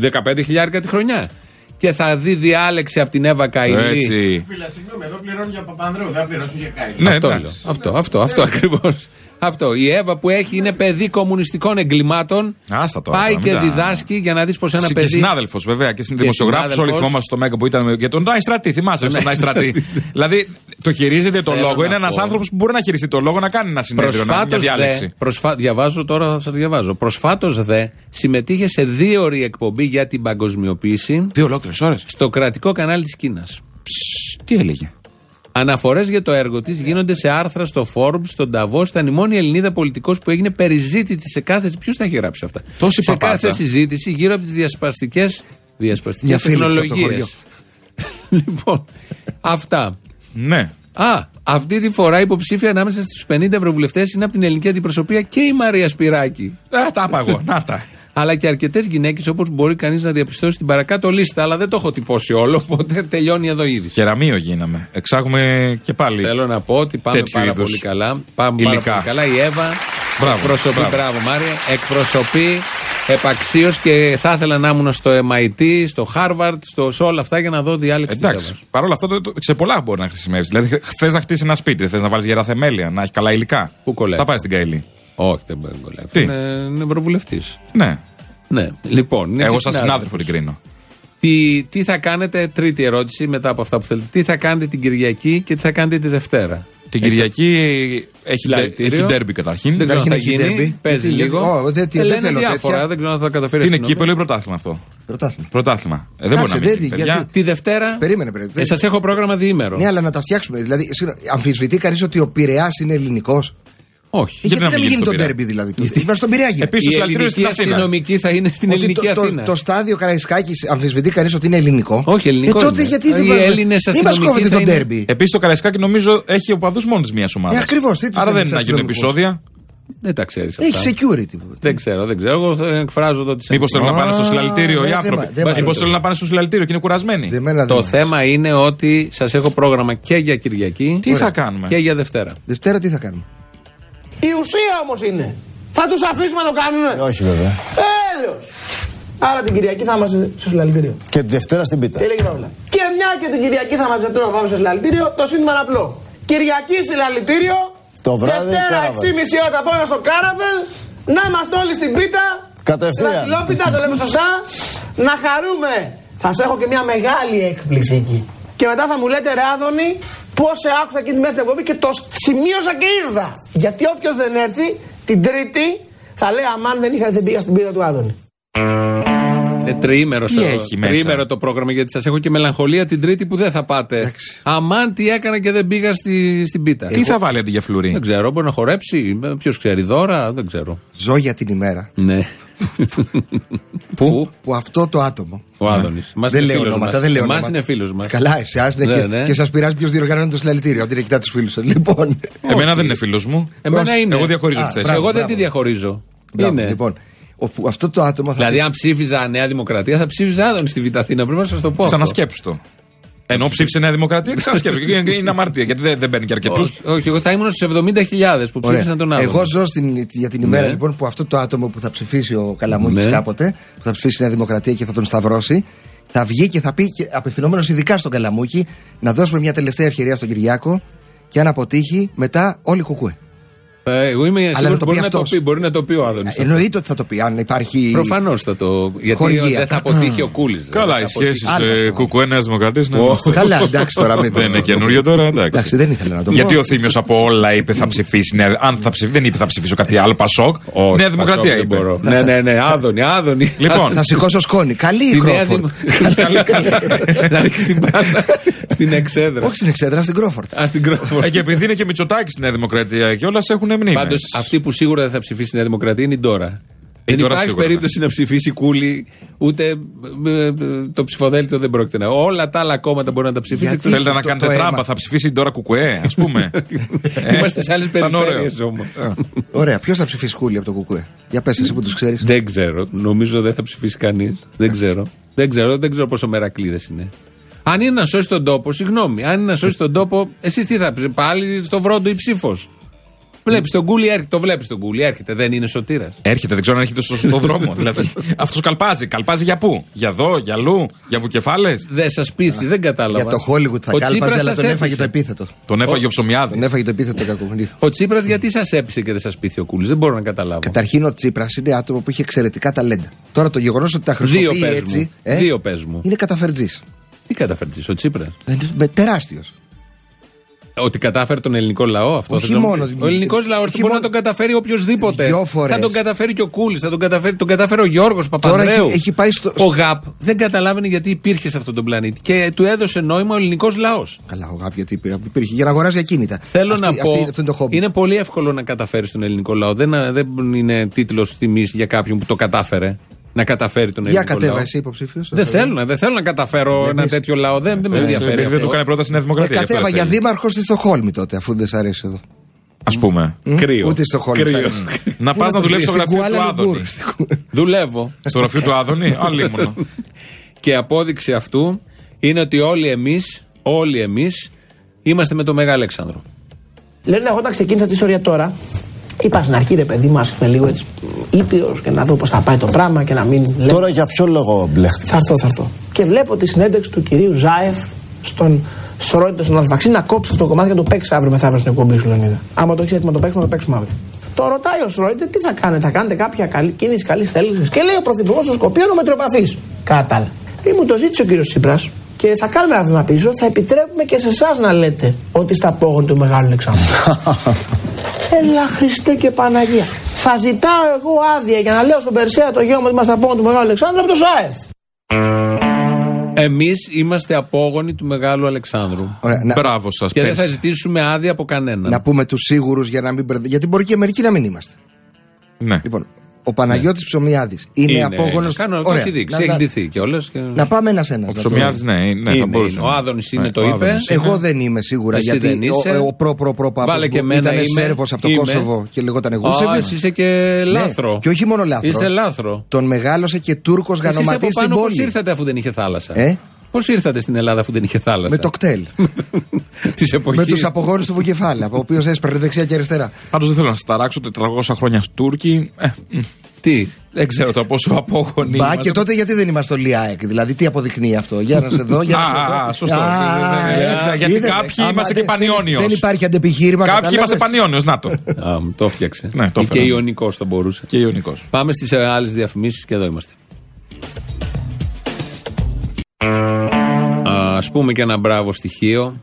Speaker 1: 15.000 τη χρονιά. Και θα δει διάλεξη από την Εύα Καηλή.
Speaker 3: Έτσι.
Speaker 7: Φίλα, συγγνώμη, εδώ πληρώνουν για Παπανδρέου, δεν θα πληρώσουν για Κάιλ.
Speaker 3: Ναι,
Speaker 1: αυτό,
Speaker 3: εντάξει.
Speaker 1: λέω. αυτό, αυτό, αυτό ακριβώς. Αυτό. Η Εύα που έχει είναι παιδί κομμουνιστικών εγκλημάτων.
Speaker 3: Άστα τώρα,
Speaker 1: πάει
Speaker 3: μην
Speaker 1: και
Speaker 3: τα-
Speaker 1: διδάσκει για να δεις πως ένα
Speaker 3: Και
Speaker 1: παιδί.
Speaker 3: συνάδελφος, βέβαια, και
Speaker 1: Και
Speaker 3: δημοσιογράφος. Όλοι
Speaker 1: συνάδελφος.
Speaker 3: θυμόμαστε στο Μέγκα που ήταν για τον Νάι Στρατή. Θυμάσαι,
Speaker 1: Ναι,
Speaker 3: τον Νάι Στρατή.
Speaker 1: Στρατή.
Speaker 3: δηλαδή, το χειρίζεται το
Speaker 1: Θέλω
Speaker 3: λόγο.
Speaker 1: να
Speaker 3: Είναι ένας
Speaker 1: πω.
Speaker 3: άνθρωπος που μπορεί να χειριστεί το λόγο, να κάνει ένα συνέδριο, να μια
Speaker 1: Προσφάτως δε,
Speaker 3: διάλεξη.
Speaker 1: προσφα... διαβάζω τώρα, θα σας διαβάζω. Προσφάτως δε συμμετείχε σε δύο ώρη εκπομπή για την παγκοσμιοποίηση
Speaker 3: Δύο ολόκληρες ώρες.
Speaker 1: στο κρατικό κανάλι της Κίνας.
Speaker 3: Τι έλεγε;
Speaker 1: Αναφορές για το έργο της γίνονται σε άρθρα στο Forbes, στον Davos. Ήταν η μόνη Ελληνίδα πολιτικός που έγινε περιζήτητη σε κάθε. Ποιος τα έχει γράψει αυτά;
Speaker 3: Τόση
Speaker 1: σε
Speaker 3: παπάτσα.
Speaker 1: κάθε συζήτηση γύρω από τις διασπαστικέ διασπαστικές
Speaker 2: Μια φίλη της από το
Speaker 1: τεχνολογίες. λοιπόν, αυτά.
Speaker 3: Ναι.
Speaker 1: Α, αυτή τη φορά υποψήφια ανάμεσα στους 50 ευρωβουλευτές είναι από την ελληνική αντιπροσωπεία και η Μαρία Σπυράκη.
Speaker 3: Α, τα είπα εγώ. Να τα.
Speaker 1: Αλλά και αρκετές γυναίκες όπως μπορεί κανείς να διαπιστώσει στην παρακάτω λίστα. Αλλά δεν το έχω τυπώσει όλο, οπότε τελειώνει εδώ ήδη.
Speaker 3: Κεραμείο γίναμε. Εξάγουμε και πάλι.
Speaker 1: Θέλω να πω ότι πάμε
Speaker 3: Τέτοιου
Speaker 1: πάρα
Speaker 3: είδους
Speaker 1: πολύ καλά. Πάμε πάρα
Speaker 3: υλικά.
Speaker 1: πολύ καλά. Η Εύα
Speaker 3: Μπράβο,
Speaker 1: εκπροσωπεί,
Speaker 3: μπράβο.
Speaker 1: μπράβο. Μάρια, εκπροσωπεί επαξίως και θα ήθελα να ήμουν στο MIT, στο Harvard, στο, σε όλα αυτά για να δω διάλεξη της
Speaker 3: Εντάξει.
Speaker 1: Εύας.
Speaker 3: Παρ' όλα αυτά το, το- σε πολλά μπορεί να χρησιμεύσει. Δηλαδή, θε να χτίσει ένα σπίτι, θες να βάλεις γερά θεμέλια, να έχει καλά υλικά.
Speaker 1: Πού κολλάει;
Speaker 3: Θα πάει στην Καηλή.
Speaker 1: Όχι, δεν μπορεί να κολλάει.
Speaker 3: Τι;
Speaker 1: Είναι, είναι ευρωβουλευτής.
Speaker 3: Ναι.
Speaker 1: Ναι, λοιπόν. είναι
Speaker 3: Εγώ
Speaker 1: και
Speaker 3: σαν
Speaker 1: συνάδελφος.
Speaker 3: συνάδελφο την κρίνω.
Speaker 1: Τι, τι θα κάνετε, τρίτη ερώτηση μετά από αυτά που θέλετε. Τι θα κάνετε την Κυριακή και τι θα κάνετε τη Δευτέρα;
Speaker 3: Την Κυριακή έχει,
Speaker 1: Συλλαλητήριο.
Speaker 3: έχει ντέρμπι καταρχήν.
Speaker 1: Δεν ξέρω αν θα
Speaker 2: Καταρχήν έχει
Speaker 1: γίνει.
Speaker 2: ντέρμπι.
Speaker 1: Παίζει
Speaker 2: Γιατί,
Speaker 1: λίγο.
Speaker 2: ω, δεν- τι-
Speaker 1: Ε,
Speaker 2: δεν
Speaker 1: λένε
Speaker 2: θέλω
Speaker 1: διάφορα.
Speaker 2: τέτοια.
Speaker 1: Δεν ξέρω αν θα καταφέρεις.
Speaker 3: Τι είναι
Speaker 1: αστυνομία.
Speaker 3: κύπελο ή πρωτάθλημα αυτό;
Speaker 2: Πρωτάθλημα.
Speaker 3: Πρωτάθλημα. Ε, δεν μπορεί
Speaker 2: Κάτσε,
Speaker 3: να μην
Speaker 2: δεν-
Speaker 3: γίνει. παιδιά.
Speaker 2: γιατί-
Speaker 1: Τη Δευτέρα.
Speaker 2: Περίμενε, περίμενε.
Speaker 1: Ε, Σας έχω πρόγραμμα διήμερο.
Speaker 2: Ναι, αλλά να τα φτιάξουμε. Δηλαδή, συγγνώμη, αμφισβητεί κανείς ότι ο Πειραιάς είναι ελληνικός;
Speaker 1: Όχι.
Speaker 2: Γιατί,
Speaker 3: να
Speaker 2: να
Speaker 3: μην
Speaker 2: μην γίνει
Speaker 3: γίνει
Speaker 2: το
Speaker 3: στον
Speaker 2: ντέρμπι δηλαδή. Γιατί μα στον Πειραιά γίνεται.
Speaker 3: Επίσης,
Speaker 1: Η
Speaker 3: το συλλαλητήριο
Speaker 1: ελληνική
Speaker 3: στην Αθήνα.
Speaker 1: αστυνομική θα είναι στην
Speaker 2: Ότι
Speaker 1: ελληνική
Speaker 2: το, το,
Speaker 1: Αθήνα.
Speaker 2: το στάδιο Καραϊσκάκης αμφισβητεί κανείς ότι είναι ελληνικό;
Speaker 1: Όχι, ελληνικό
Speaker 2: Ε, τότε
Speaker 1: είναι.
Speaker 2: γιατί
Speaker 1: Οι
Speaker 2: δεν μα-
Speaker 1: Έλληνες
Speaker 2: Μην μας
Speaker 1: αστυνομικοί
Speaker 2: κόβετε
Speaker 1: θα
Speaker 2: το
Speaker 1: είναι-
Speaker 2: ντέρμπι.
Speaker 3: Επίσης το Καραϊσκάκι νομίζω έχει οπαδούς μόνος της μία ομάδας.
Speaker 2: Ε, ακριβώς, τι του
Speaker 3: Άρα δεν
Speaker 2: θέλεις
Speaker 3: είναι να γίνουν
Speaker 2: αστυνομικούς.
Speaker 3: επεισόδια.
Speaker 1: Δεν τα ξέρεις αυτά.
Speaker 2: Έχει security.
Speaker 1: Δεν ξέρω, δεν ξέρω. Εγώ θα εκφράζω το ότι σε
Speaker 3: Μήπως θέλουν να πάνε στο
Speaker 2: Α,
Speaker 3: συλλαλητήριο οι
Speaker 2: δεν-
Speaker 3: άνθρωποι.
Speaker 2: δεν- δεν μ'
Speaker 3: Μήπω
Speaker 2: αρέσει.
Speaker 3: θέλουν να πάνε στο συλλαλητήριο και είναι κουρασμένοι.
Speaker 2: Δεμένα
Speaker 1: Το
Speaker 2: δεν-
Speaker 1: θέμα είναι ότι σας έχω πρόγραμμα και για Κυριακή
Speaker 3: Τι θα κάνουμε;
Speaker 1: και για Δευτέρα.
Speaker 2: Δευτέρα τι θα κάνουμε;
Speaker 6: Η ουσία όμως είναι. Θα τους αφήσουμε να το κάνουν.
Speaker 10: Όχι βέβαια.
Speaker 6: Έλεω. Άρα την Κυριακή θα είμαστε στο συλλαλητήριο.
Speaker 10: Και τη Δευτέρα στην πίτα.
Speaker 6: Τι λέγει όλα. Και μια και την Κυριακή θα μαζευτούν να πάμε στο συλλαλητήριο, το σύνθημα είναι απλό. Κυριακή συλλαλητήριο,
Speaker 10: Το βράδυ
Speaker 6: Δευτέρα
Speaker 10: κάραβελ.
Speaker 6: 6.30 ώρα το απόγευμα στο κάραβελ, να είμαστε όλοι στην πίτα.
Speaker 10: Κατευθείαν.
Speaker 6: Στα Φιλόπιτα, το λέμε σωστά. Να χαρούμε. Θα σε έχω και μια μεγάλη έκπληξη εκεί. Και μετά θα μου λέτε ρε Άδωνη, πώς σε άκουσα εκεί τη μέση εκπομπή και το σημείωσα και ήρθα. Γιατί όποιος δεν έρθει την Τρίτη θα λέει Αμάν δεν, είχα, δεν πήγα στην πίτα του Άδωνη.
Speaker 1: Ε, τριήμερο,
Speaker 3: Τι
Speaker 1: το-
Speaker 3: έχει μέσα;
Speaker 1: τριήμερο το πρόγραμμα γιατί σας έχω και μελαγχολία την Τρίτη που δεν θα πάτε.
Speaker 2: Εντάξει.
Speaker 1: Αμάν τι έκανα και δεν πήγα στη, στην πίτα.
Speaker 3: Τι θα βάλει αντί για φλουρί;
Speaker 1: Δεν ξέρω, μπορεί να χορέψει. Ποιος ξέρει, δώρα, δεν ξέρω.
Speaker 2: Ζω για την ημέρα
Speaker 1: Ναι. Πού;
Speaker 2: που αυτό το άτομο.
Speaker 1: Ο Άδωνης.
Speaker 2: δεν λέω ονόματα, δεν λέω
Speaker 1: Εμάς
Speaker 2: ονόματα.
Speaker 1: είναι φίλος μας.
Speaker 2: Καλά, εσάς ναι,
Speaker 1: Ναι,
Speaker 2: και,
Speaker 1: ναι.
Speaker 2: και σας πειράζει ποιος διοργανώνει το συλλαλητήριο. Αντί να κοιτάτε τους φίλους σας. Λοιπόν.
Speaker 3: Εμένα δεν είναι φίλος μου.
Speaker 1: Εμένα είναι.
Speaker 3: Εγώ διαχωρίζω
Speaker 2: Α,
Speaker 3: τη θέση.
Speaker 2: μπράβο,
Speaker 1: Εγώ δεν
Speaker 2: μπράβο.
Speaker 1: τη διαχωρίζω.
Speaker 2: Μπράβο,
Speaker 1: είναι.
Speaker 2: Λοιπόν, όπου αυτό το άτομο θα.
Speaker 1: Δηλαδή, αν ψήφιζα Νέα Δημοκρατία, θα ψήφιζα Άδωνη στη Β' Αθήνα. Πρέπει να σας το πω. αυτό.
Speaker 3: Ξανασκέψου το. Ενώ ψήφισε Νέα Δημοκρατία, ξανασκέψου. Και είναι- είναι αμαρτία γιατί δεν, δεν παίρνει και αρκετούς.
Speaker 1: Όχι, όχι, εγώ θα ήμουν στους 70.000 που
Speaker 2: Ωραία.
Speaker 1: ψήφισαν τον Άδωνη.
Speaker 2: Εγώ ζω στην, για την ημέρα
Speaker 1: Ναι.
Speaker 2: λοιπόν που αυτό το άτομο που θα ψηφίσει ο Καλαμούκης
Speaker 1: Ναι.
Speaker 2: κάποτε, που θα ψηφίσει η Νέα Δημοκρατία και θα τον σταυρώσει, θα βγει και θα πει, και απευθυνόμενος ειδικά στον Καλαμούκη, να δώσουμε μια τελευταία ευκαιρία στον Κυριάκο και αν αποτύχει, μετά όλοι κουκούε.
Speaker 1: Ε, εγώ είμαι
Speaker 2: να
Speaker 1: σίγουρος
Speaker 2: το
Speaker 1: μπορεί
Speaker 2: πει
Speaker 1: να το
Speaker 2: αυτός.
Speaker 1: πει, μπορεί να το πει ο Άδωνης.
Speaker 2: Εννοείται ότι θα το πει, αν υπάρχει.
Speaker 1: Προφανώς θα το. Γιατί
Speaker 2: Χορηγία.
Speaker 1: δεν θα αποτύχει ο Κούλης.
Speaker 3: Καλά, οι σχέσεις
Speaker 2: Άλλο αυτό.
Speaker 3: Κουκουέ Νέα Δημοκρατία είναι.
Speaker 1: Ω.
Speaker 3: γνωστές.
Speaker 2: Καλά, εντάξει τώρα με το.
Speaker 3: Δεν είναι καινούριο τώρα, εντάξει.
Speaker 2: Εντάξει, δεν ήθελα να το πω.
Speaker 3: Γιατί ο Θήμιος από όλα είπε θα ψηφίσει. Νέα- Αν θα ψηφίσει, δεν είπε θα ψηφίσω κάτι άλλο. Πασόκ.
Speaker 1: Όχι,
Speaker 3: Νέα Δημοκρατία
Speaker 1: Πασόκ δεν
Speaker 3: είπε.
Speaker 1: μπορώ. Ναι, ναι, ναι, Άδωνη, Άδωνη.
Speaker 3: Λοιπόν,
Speaker 2: Θα σηκώσω σκόνη. Καλή η
Speaker 1: Τη Νέα
Speaker 2: Κρόφορντ.
Speaker 1: Δημο- Καλή, καλή. Να ρίξει την μπάλα στην εξέδρα.
Speaker 2: Όχι στην εξέδρα, στην Κρόφορντ.
Speaker 1: Α την κρόφορ.
Speaker 3: ε, και επειδή είναι και Μητσοτάκης στη Νέα Δημοκρατία και όλα έχουν μνήμες.
Speaker 1: Πάντως, αυτή που σίγουρα δεν θα ψηφίσει η Νέα Δημοκρατία είναι η Ντόρα. Δεν
Speaker 3: Ντόρα
Speaker 1: υπάρχει
Speaker 3: σίγουρα.
Speaker 1: περίπτωση να ψηφίσει κούλι, ούτε ε, ε, το ψηφοδέλτιο δεν πρόκειται να. Όλα τα άλλα κόμματα μπορεί να τα ψηφίσει.
Speaker 2: Γιατί
Speaker 1: εκτός-
Speaker 3: Θέλετε να
Speaker 2: το-
Speaker 3: κάνετε
Speaker 2: το αίμα.
Speaker 3: τράμπα, θα ψηφίσει τώρα Κουκουέ, ας πούμε. Ε,
Speaker 1: Είμαστε σε άλλες
Speaker 3: θα είναι ωραίο.
Speaker 1: περιφέρειες όμως.
Speaker 2: Ωραία, ποιος θα ψηφίσει κούλι από το Κουκουέ; Για πες εσύ που τους ξέρεις.
Speaker 1: Δεν ξέρω. Νομίζω δεν θα ψηφίσει κανείς. Δεν ξέρω. Δεν ξέρω, δεν ξέρω πόσο μερακλείδες είναι. Αν είναι να σώσει τον τόπο, συγγνώμη, αν είναι να σώσει τον τόπο, εσείς τι θα πεις, πάλι στο βρόντο η ψήφος. Βλέπεις τον κούλι, έρχεται, το βλέπεις τον κούλι, έρχεται, δεν είναι σωτήρας.
Speaker 3: Έρχεται, δεν ξέρω αν έρχεται στο σωστό δρόμο. δηλαδή, αυτός καλπάζει. Καλπάζει για πού; Για εδώ, για αλλού, για βουκεφάλες;
Speaker 1: Δεν σας πείθει, δεν κατάλαβα.
Speaker 2: Για το Hollywood θα
Speaker 1: Ο
Speaker 2: κάλπαζε,
Speaker 1: Τσίπρας
Speaker 2: αλλά
Speaker 1: σας
Speaker 2: τον έφαγε
Speaker 1: έπεισε.
Speaker 2: το επίθετο.
Speaker 3: Τον έφαγε ο ψωμιάδης.
Speaker 2: Τον έφαγε το επίθετο κακομουνί.
Speaker 1: Ο Τσίπρας γιατί σας έπεισε και δεν σας πείθει ο Κούλης, δεν μπορώ να καταλάβω.
Speaker 2: Καταρχήν ο Τσίπρας είναι άτομο που είχε εξαιρετικά ταλέντα. Τώρα το γεγονός ότι τα
Speaker 1: Δύο
Speaker 2: χρησιμοποιεί
Speaker 1: πες
Speaker 2: έτσι.
Speaker 1: μου.
Speaker 2: ε,
Speaker 1: Δύο πες μου.
Speaker 2: Είναι καταφερτζής.
Speaker 1: Τι καταφέρει, ο Τσίπρας;
Speaker 2: Τεράστιος.
Speaker 1: Ότι κατάφερε τον ελληνικό λαό αυτό.
Speaker 2: Όχι
Speaker 1: θες να μου
Speaker 2: μόνος,
Speaker 1: πεις. Ο
Speaker 2: δημιουργεί-
Speaker 1: ελληνικό λαός
Speaker 2: όχι
Speaker 1: μπορεί να
Speaker 2: μόνο-
Speaker 1: τον καταφέρει οποιοδήποτε.
Speaker 2: Δυο φορές.
Speaker 1: Θα τον καταφέρει και ο Κούλης, θα τον καταφέρει, τον καταφέρει ο Γιώργος
Speaker 2: Τώρα
Speaker 1: Παπανδρέου.
Speaker 2: έχει- έχει πάει στο-
Speaker 1: Ο ΓΑΠ δεν καταλάβαινε γιατί υπήρχε σε αυτόν τον πλανήτη και του έδωσε νόημα ο ελληνικός λαός.
Speaker 2: Καλά, ο Γάπη γιατί υπήρχε για να αγοράζει ακίνητα.
Speaker 1: Θέλω
Speaker 2: Αυτή-
Speaker 1: να πω,
Speaker 2: αυτή- αυτό είναι το χόμπι.
Speaker 1: είναι πολύ εύκολο να καταφέρει τον ελληνικό λαό. Δεν, δεν είναι τίτλος τιμής για κάποιον που το κατάφερε. Να καταφέρει τον
Speaker 2: Για
Speaker 1: ελληνικό
Speaker 2: κατέβα
Speaker 1: λαό.
Speaker 2: εσύ υποψήφιος.
Speaker 1: Δεν θέλω, να- δεν θέλω να καταφέρω ένα
Speaker 2: εμείς-
Speaker 1: τέτοιο λαό. Δεν, δεν με ενδιαφέρει.
Speaker 3: Δεν
Speaker 1: αυτό.
Speaker 3: του κάνει πρόταση η Νέα Δημοκρατία. γι' αυτό
Speaker 2: Κατέβα
Speaker 3: δεν
Speaker 2: για
Speaker 3: θέλει.
Speaker 2: δήμαρχος στη Στοχόλμη τότε, αφού δεν σ' αρέσει εδώ.
Speaker 3: Α πούμε.
Speaker 1: Κρύο.
Speaker 2: Ούτε στο Χόλμη.
Speaker 1: Κρύο.
Speaker 2: σ' αρέσει.
Speaker 3: Να
Speaker 2: Πού
Speaker 3: πας να
Speaker 2: το
Speaker 3: δουλέψεις στο
Speaker 2: βρεις, στην
Speaker 3: γραφείο του
Speaker 2: Κουάλα Λουμπούρ,
Speaker 3: Άδωνη.
Speaker 2: στην Κου-
Speaker 1: Δουλεύω.
Speaker 3: Στο γραφείο του Άδωνη, άλλη μόνο.
Speaker 1: Και απόδειξη αυτού είναι ότι όλοι εμείς, όλοι εμείς, είμαστε με τον Μεγάλο Αλέξανδρο.
Speaker 6: Λένε εγώ όταν ξεκίνησα την ιστορία τώρα, είπα στην αρχή ρε παιδί μου, ας είμαι λίγο έτσι ήπιος και να δω πώς θα πάει το πράγμα και να μην λέω.
Speaker 10: Τώρα για ποιο λόγο μπλέχτηκε;
Speaker 6: Θα έρθω, θα έρθω. Και βλέπω τη συνέντευξη του κυρίου Ζάεφ στον Σρόιντο στον Αλφαξή να κόψει αυτό το κομμάτι και να το παίξει αύριο μεθαύριο στην εκπομπή σου, Λεωνίδα. Άμα το έχεις έτοιμο να το παίξουμε, να το παίξουμε αύριο. Το ρωτάει ο Σρόιντε τι θα κάνετε, θα κάνετε κάποια καλή, κίνηση καλή θέληση; Και λέει ο Πρωθυπουργός στο Σκοπίο είναι ο μετροπαθή. Κατά άλλα. Ή μου το ζήτησε ο κύριος Τσίπρας και θα κάνουμε ένα βήμα πίσω, θα επιτρέπουμε και σε εσάς να λέτε ότι στα απόγον του Μεγάλου Αλεξάνδρου. Έλα Χριστέ και Παναγία. Θα ζητάω εγώ άδεια για να λέω στον Περσέα το γιο μου ότι είμαστε απόγον του Μεγάλου Αλεξάνδρου από το ΖΑΕΦ.
Speaker 1: Εμείς είμαστε απόγονοι του Μεγάλου Αλεξάνδρου.
Speaker 2: Ωραία, να,
Speaker 3: Μπράβο σας.
Speaker 1: Και δεν θα ζητήσουμε άδεια από κανέναν.
Speaker 2: να πούμε τους σίγουρους για να μην μπερδε- Γιατί μπορεί και μερικοί να μην είμαστε.
Speaker 3: Ναι.
Speaker 2: Λοιπόν, Ο Παναγιώτης Ψωμιάδης είναι, απόγονο.
Speaker 1: Κάνω, το έχει δείξεις, έχει ντυθεί κιόλας. Και...
Speaker 2: Να πάμε ένα-ένα.
Speaker 3: Ο Ψωμιάδης, ναι, ναι,
Speaker 1: Είναι,
Speaker 3: θα μπορούσε.
Speaker 1: είναι. Ο Άδωνης είναι,
Speaker 3: Ναι,
Speaker 1: το
Speaker 3: ο
Speaker 1: είπε.
Speaker 3: Άδωνης.
Speaker 2: Εγώ δεν είμαι σίγουρα
Speaker 1: Εσύ
Speaker 2: γιατί
Speaker 1: δεν είσαι.
Speaker 2: ο, ο προ προ προ παππούς
Speaker 1: Βάλε και
Speaker 2: που
Speaker 1: εμένα
Speaker 2: ήταν
Speaker 1: είμαι.
Speaker 2: Σέρβος από το
Speaker 1: Είμαι.
Speaker 2: Κόσοβο και λεγόταν
Speaker 1: Α,
Speaker 2: Γούσεβιτ.
Speaker 1: είσαι και λάθρο.
Speaker 2: Ναι, και όχι μόνο λάθρο.
Speaker 1: Είσαι λάθρο.
Speaker 2: Τον μεγάλωσε και Τούρκος
Speaker 1: Εσείς από
Speaker 2: γανωματής στην
Speaker 1: πάνω πώ
Speaker 2: πόλη.
Speaker 1: ήρθατε αφού δεν είχε θάλασσα.
Speaker 2: Ε;
Speaker 1: Πώς ήρθατε στην Ελλάδα αφού δεν είχε θάλασσα;
Speaker 2: Με το κτέλ.
Speaker 1: Της εποχής.
Speaker 2: με τους απογόνου του Βουκεφάλα, από ο οποίος έσπερνε δεξιά και αριστερά.
Speaker 3: Πάντως δεν θέλω να σας ταράξω 400 χρόνια Τούρκοι. Ε, μ,
Speaker 1: Τι;
Speaker 3: δεν ξέρω το πόσο απόγονοι.
Speaker 2: Μπα
Speaker 3: είμαστε.
Speaker 2: και τότε γιατί δεν είμαστε στο ΛΙΑΕΚ, δηλαδή τι αποδεικνύει αυτό; Για να σε δω, για να σε
Speaker 3: Α,
Speaker 2: δω.
Speaker 3: α, σωστό.
Speaker 2: Α,
Speaker 3: Ναι, ναι, ναι,
Speaker 2: ε,
Speaker 3: γιατί
Speaker 2: είδες,
Speaker 3: κάποιοι
Speaker 2: άμα
Speaker 3: είμαστε και
Speaker 2: δεν-
Speaker 3: πανιόνιος.
Speaker 2: Δεν υπάρχει αντεπιχείρημα.
Speaker 3: Κάποιοι
Speaker 2: κατάλαβες.
Speaker 3: είμαστε πανιόνιος, να το.
Speaker 1: Α, μου το έφτιαξε.
Speaker 3: Ναι, το
Speaker 1: Ή και
Speaker 3: έφερα.
Speaker 1: Ιωνικό θα μπορούσε.
Speaker 3: και Ιωνικό.
Speaker 1: Πάμε στις άλλες διαφημίσεις και εδώ είμαστε. Α πούμε και ένα μπράβο στοιχείο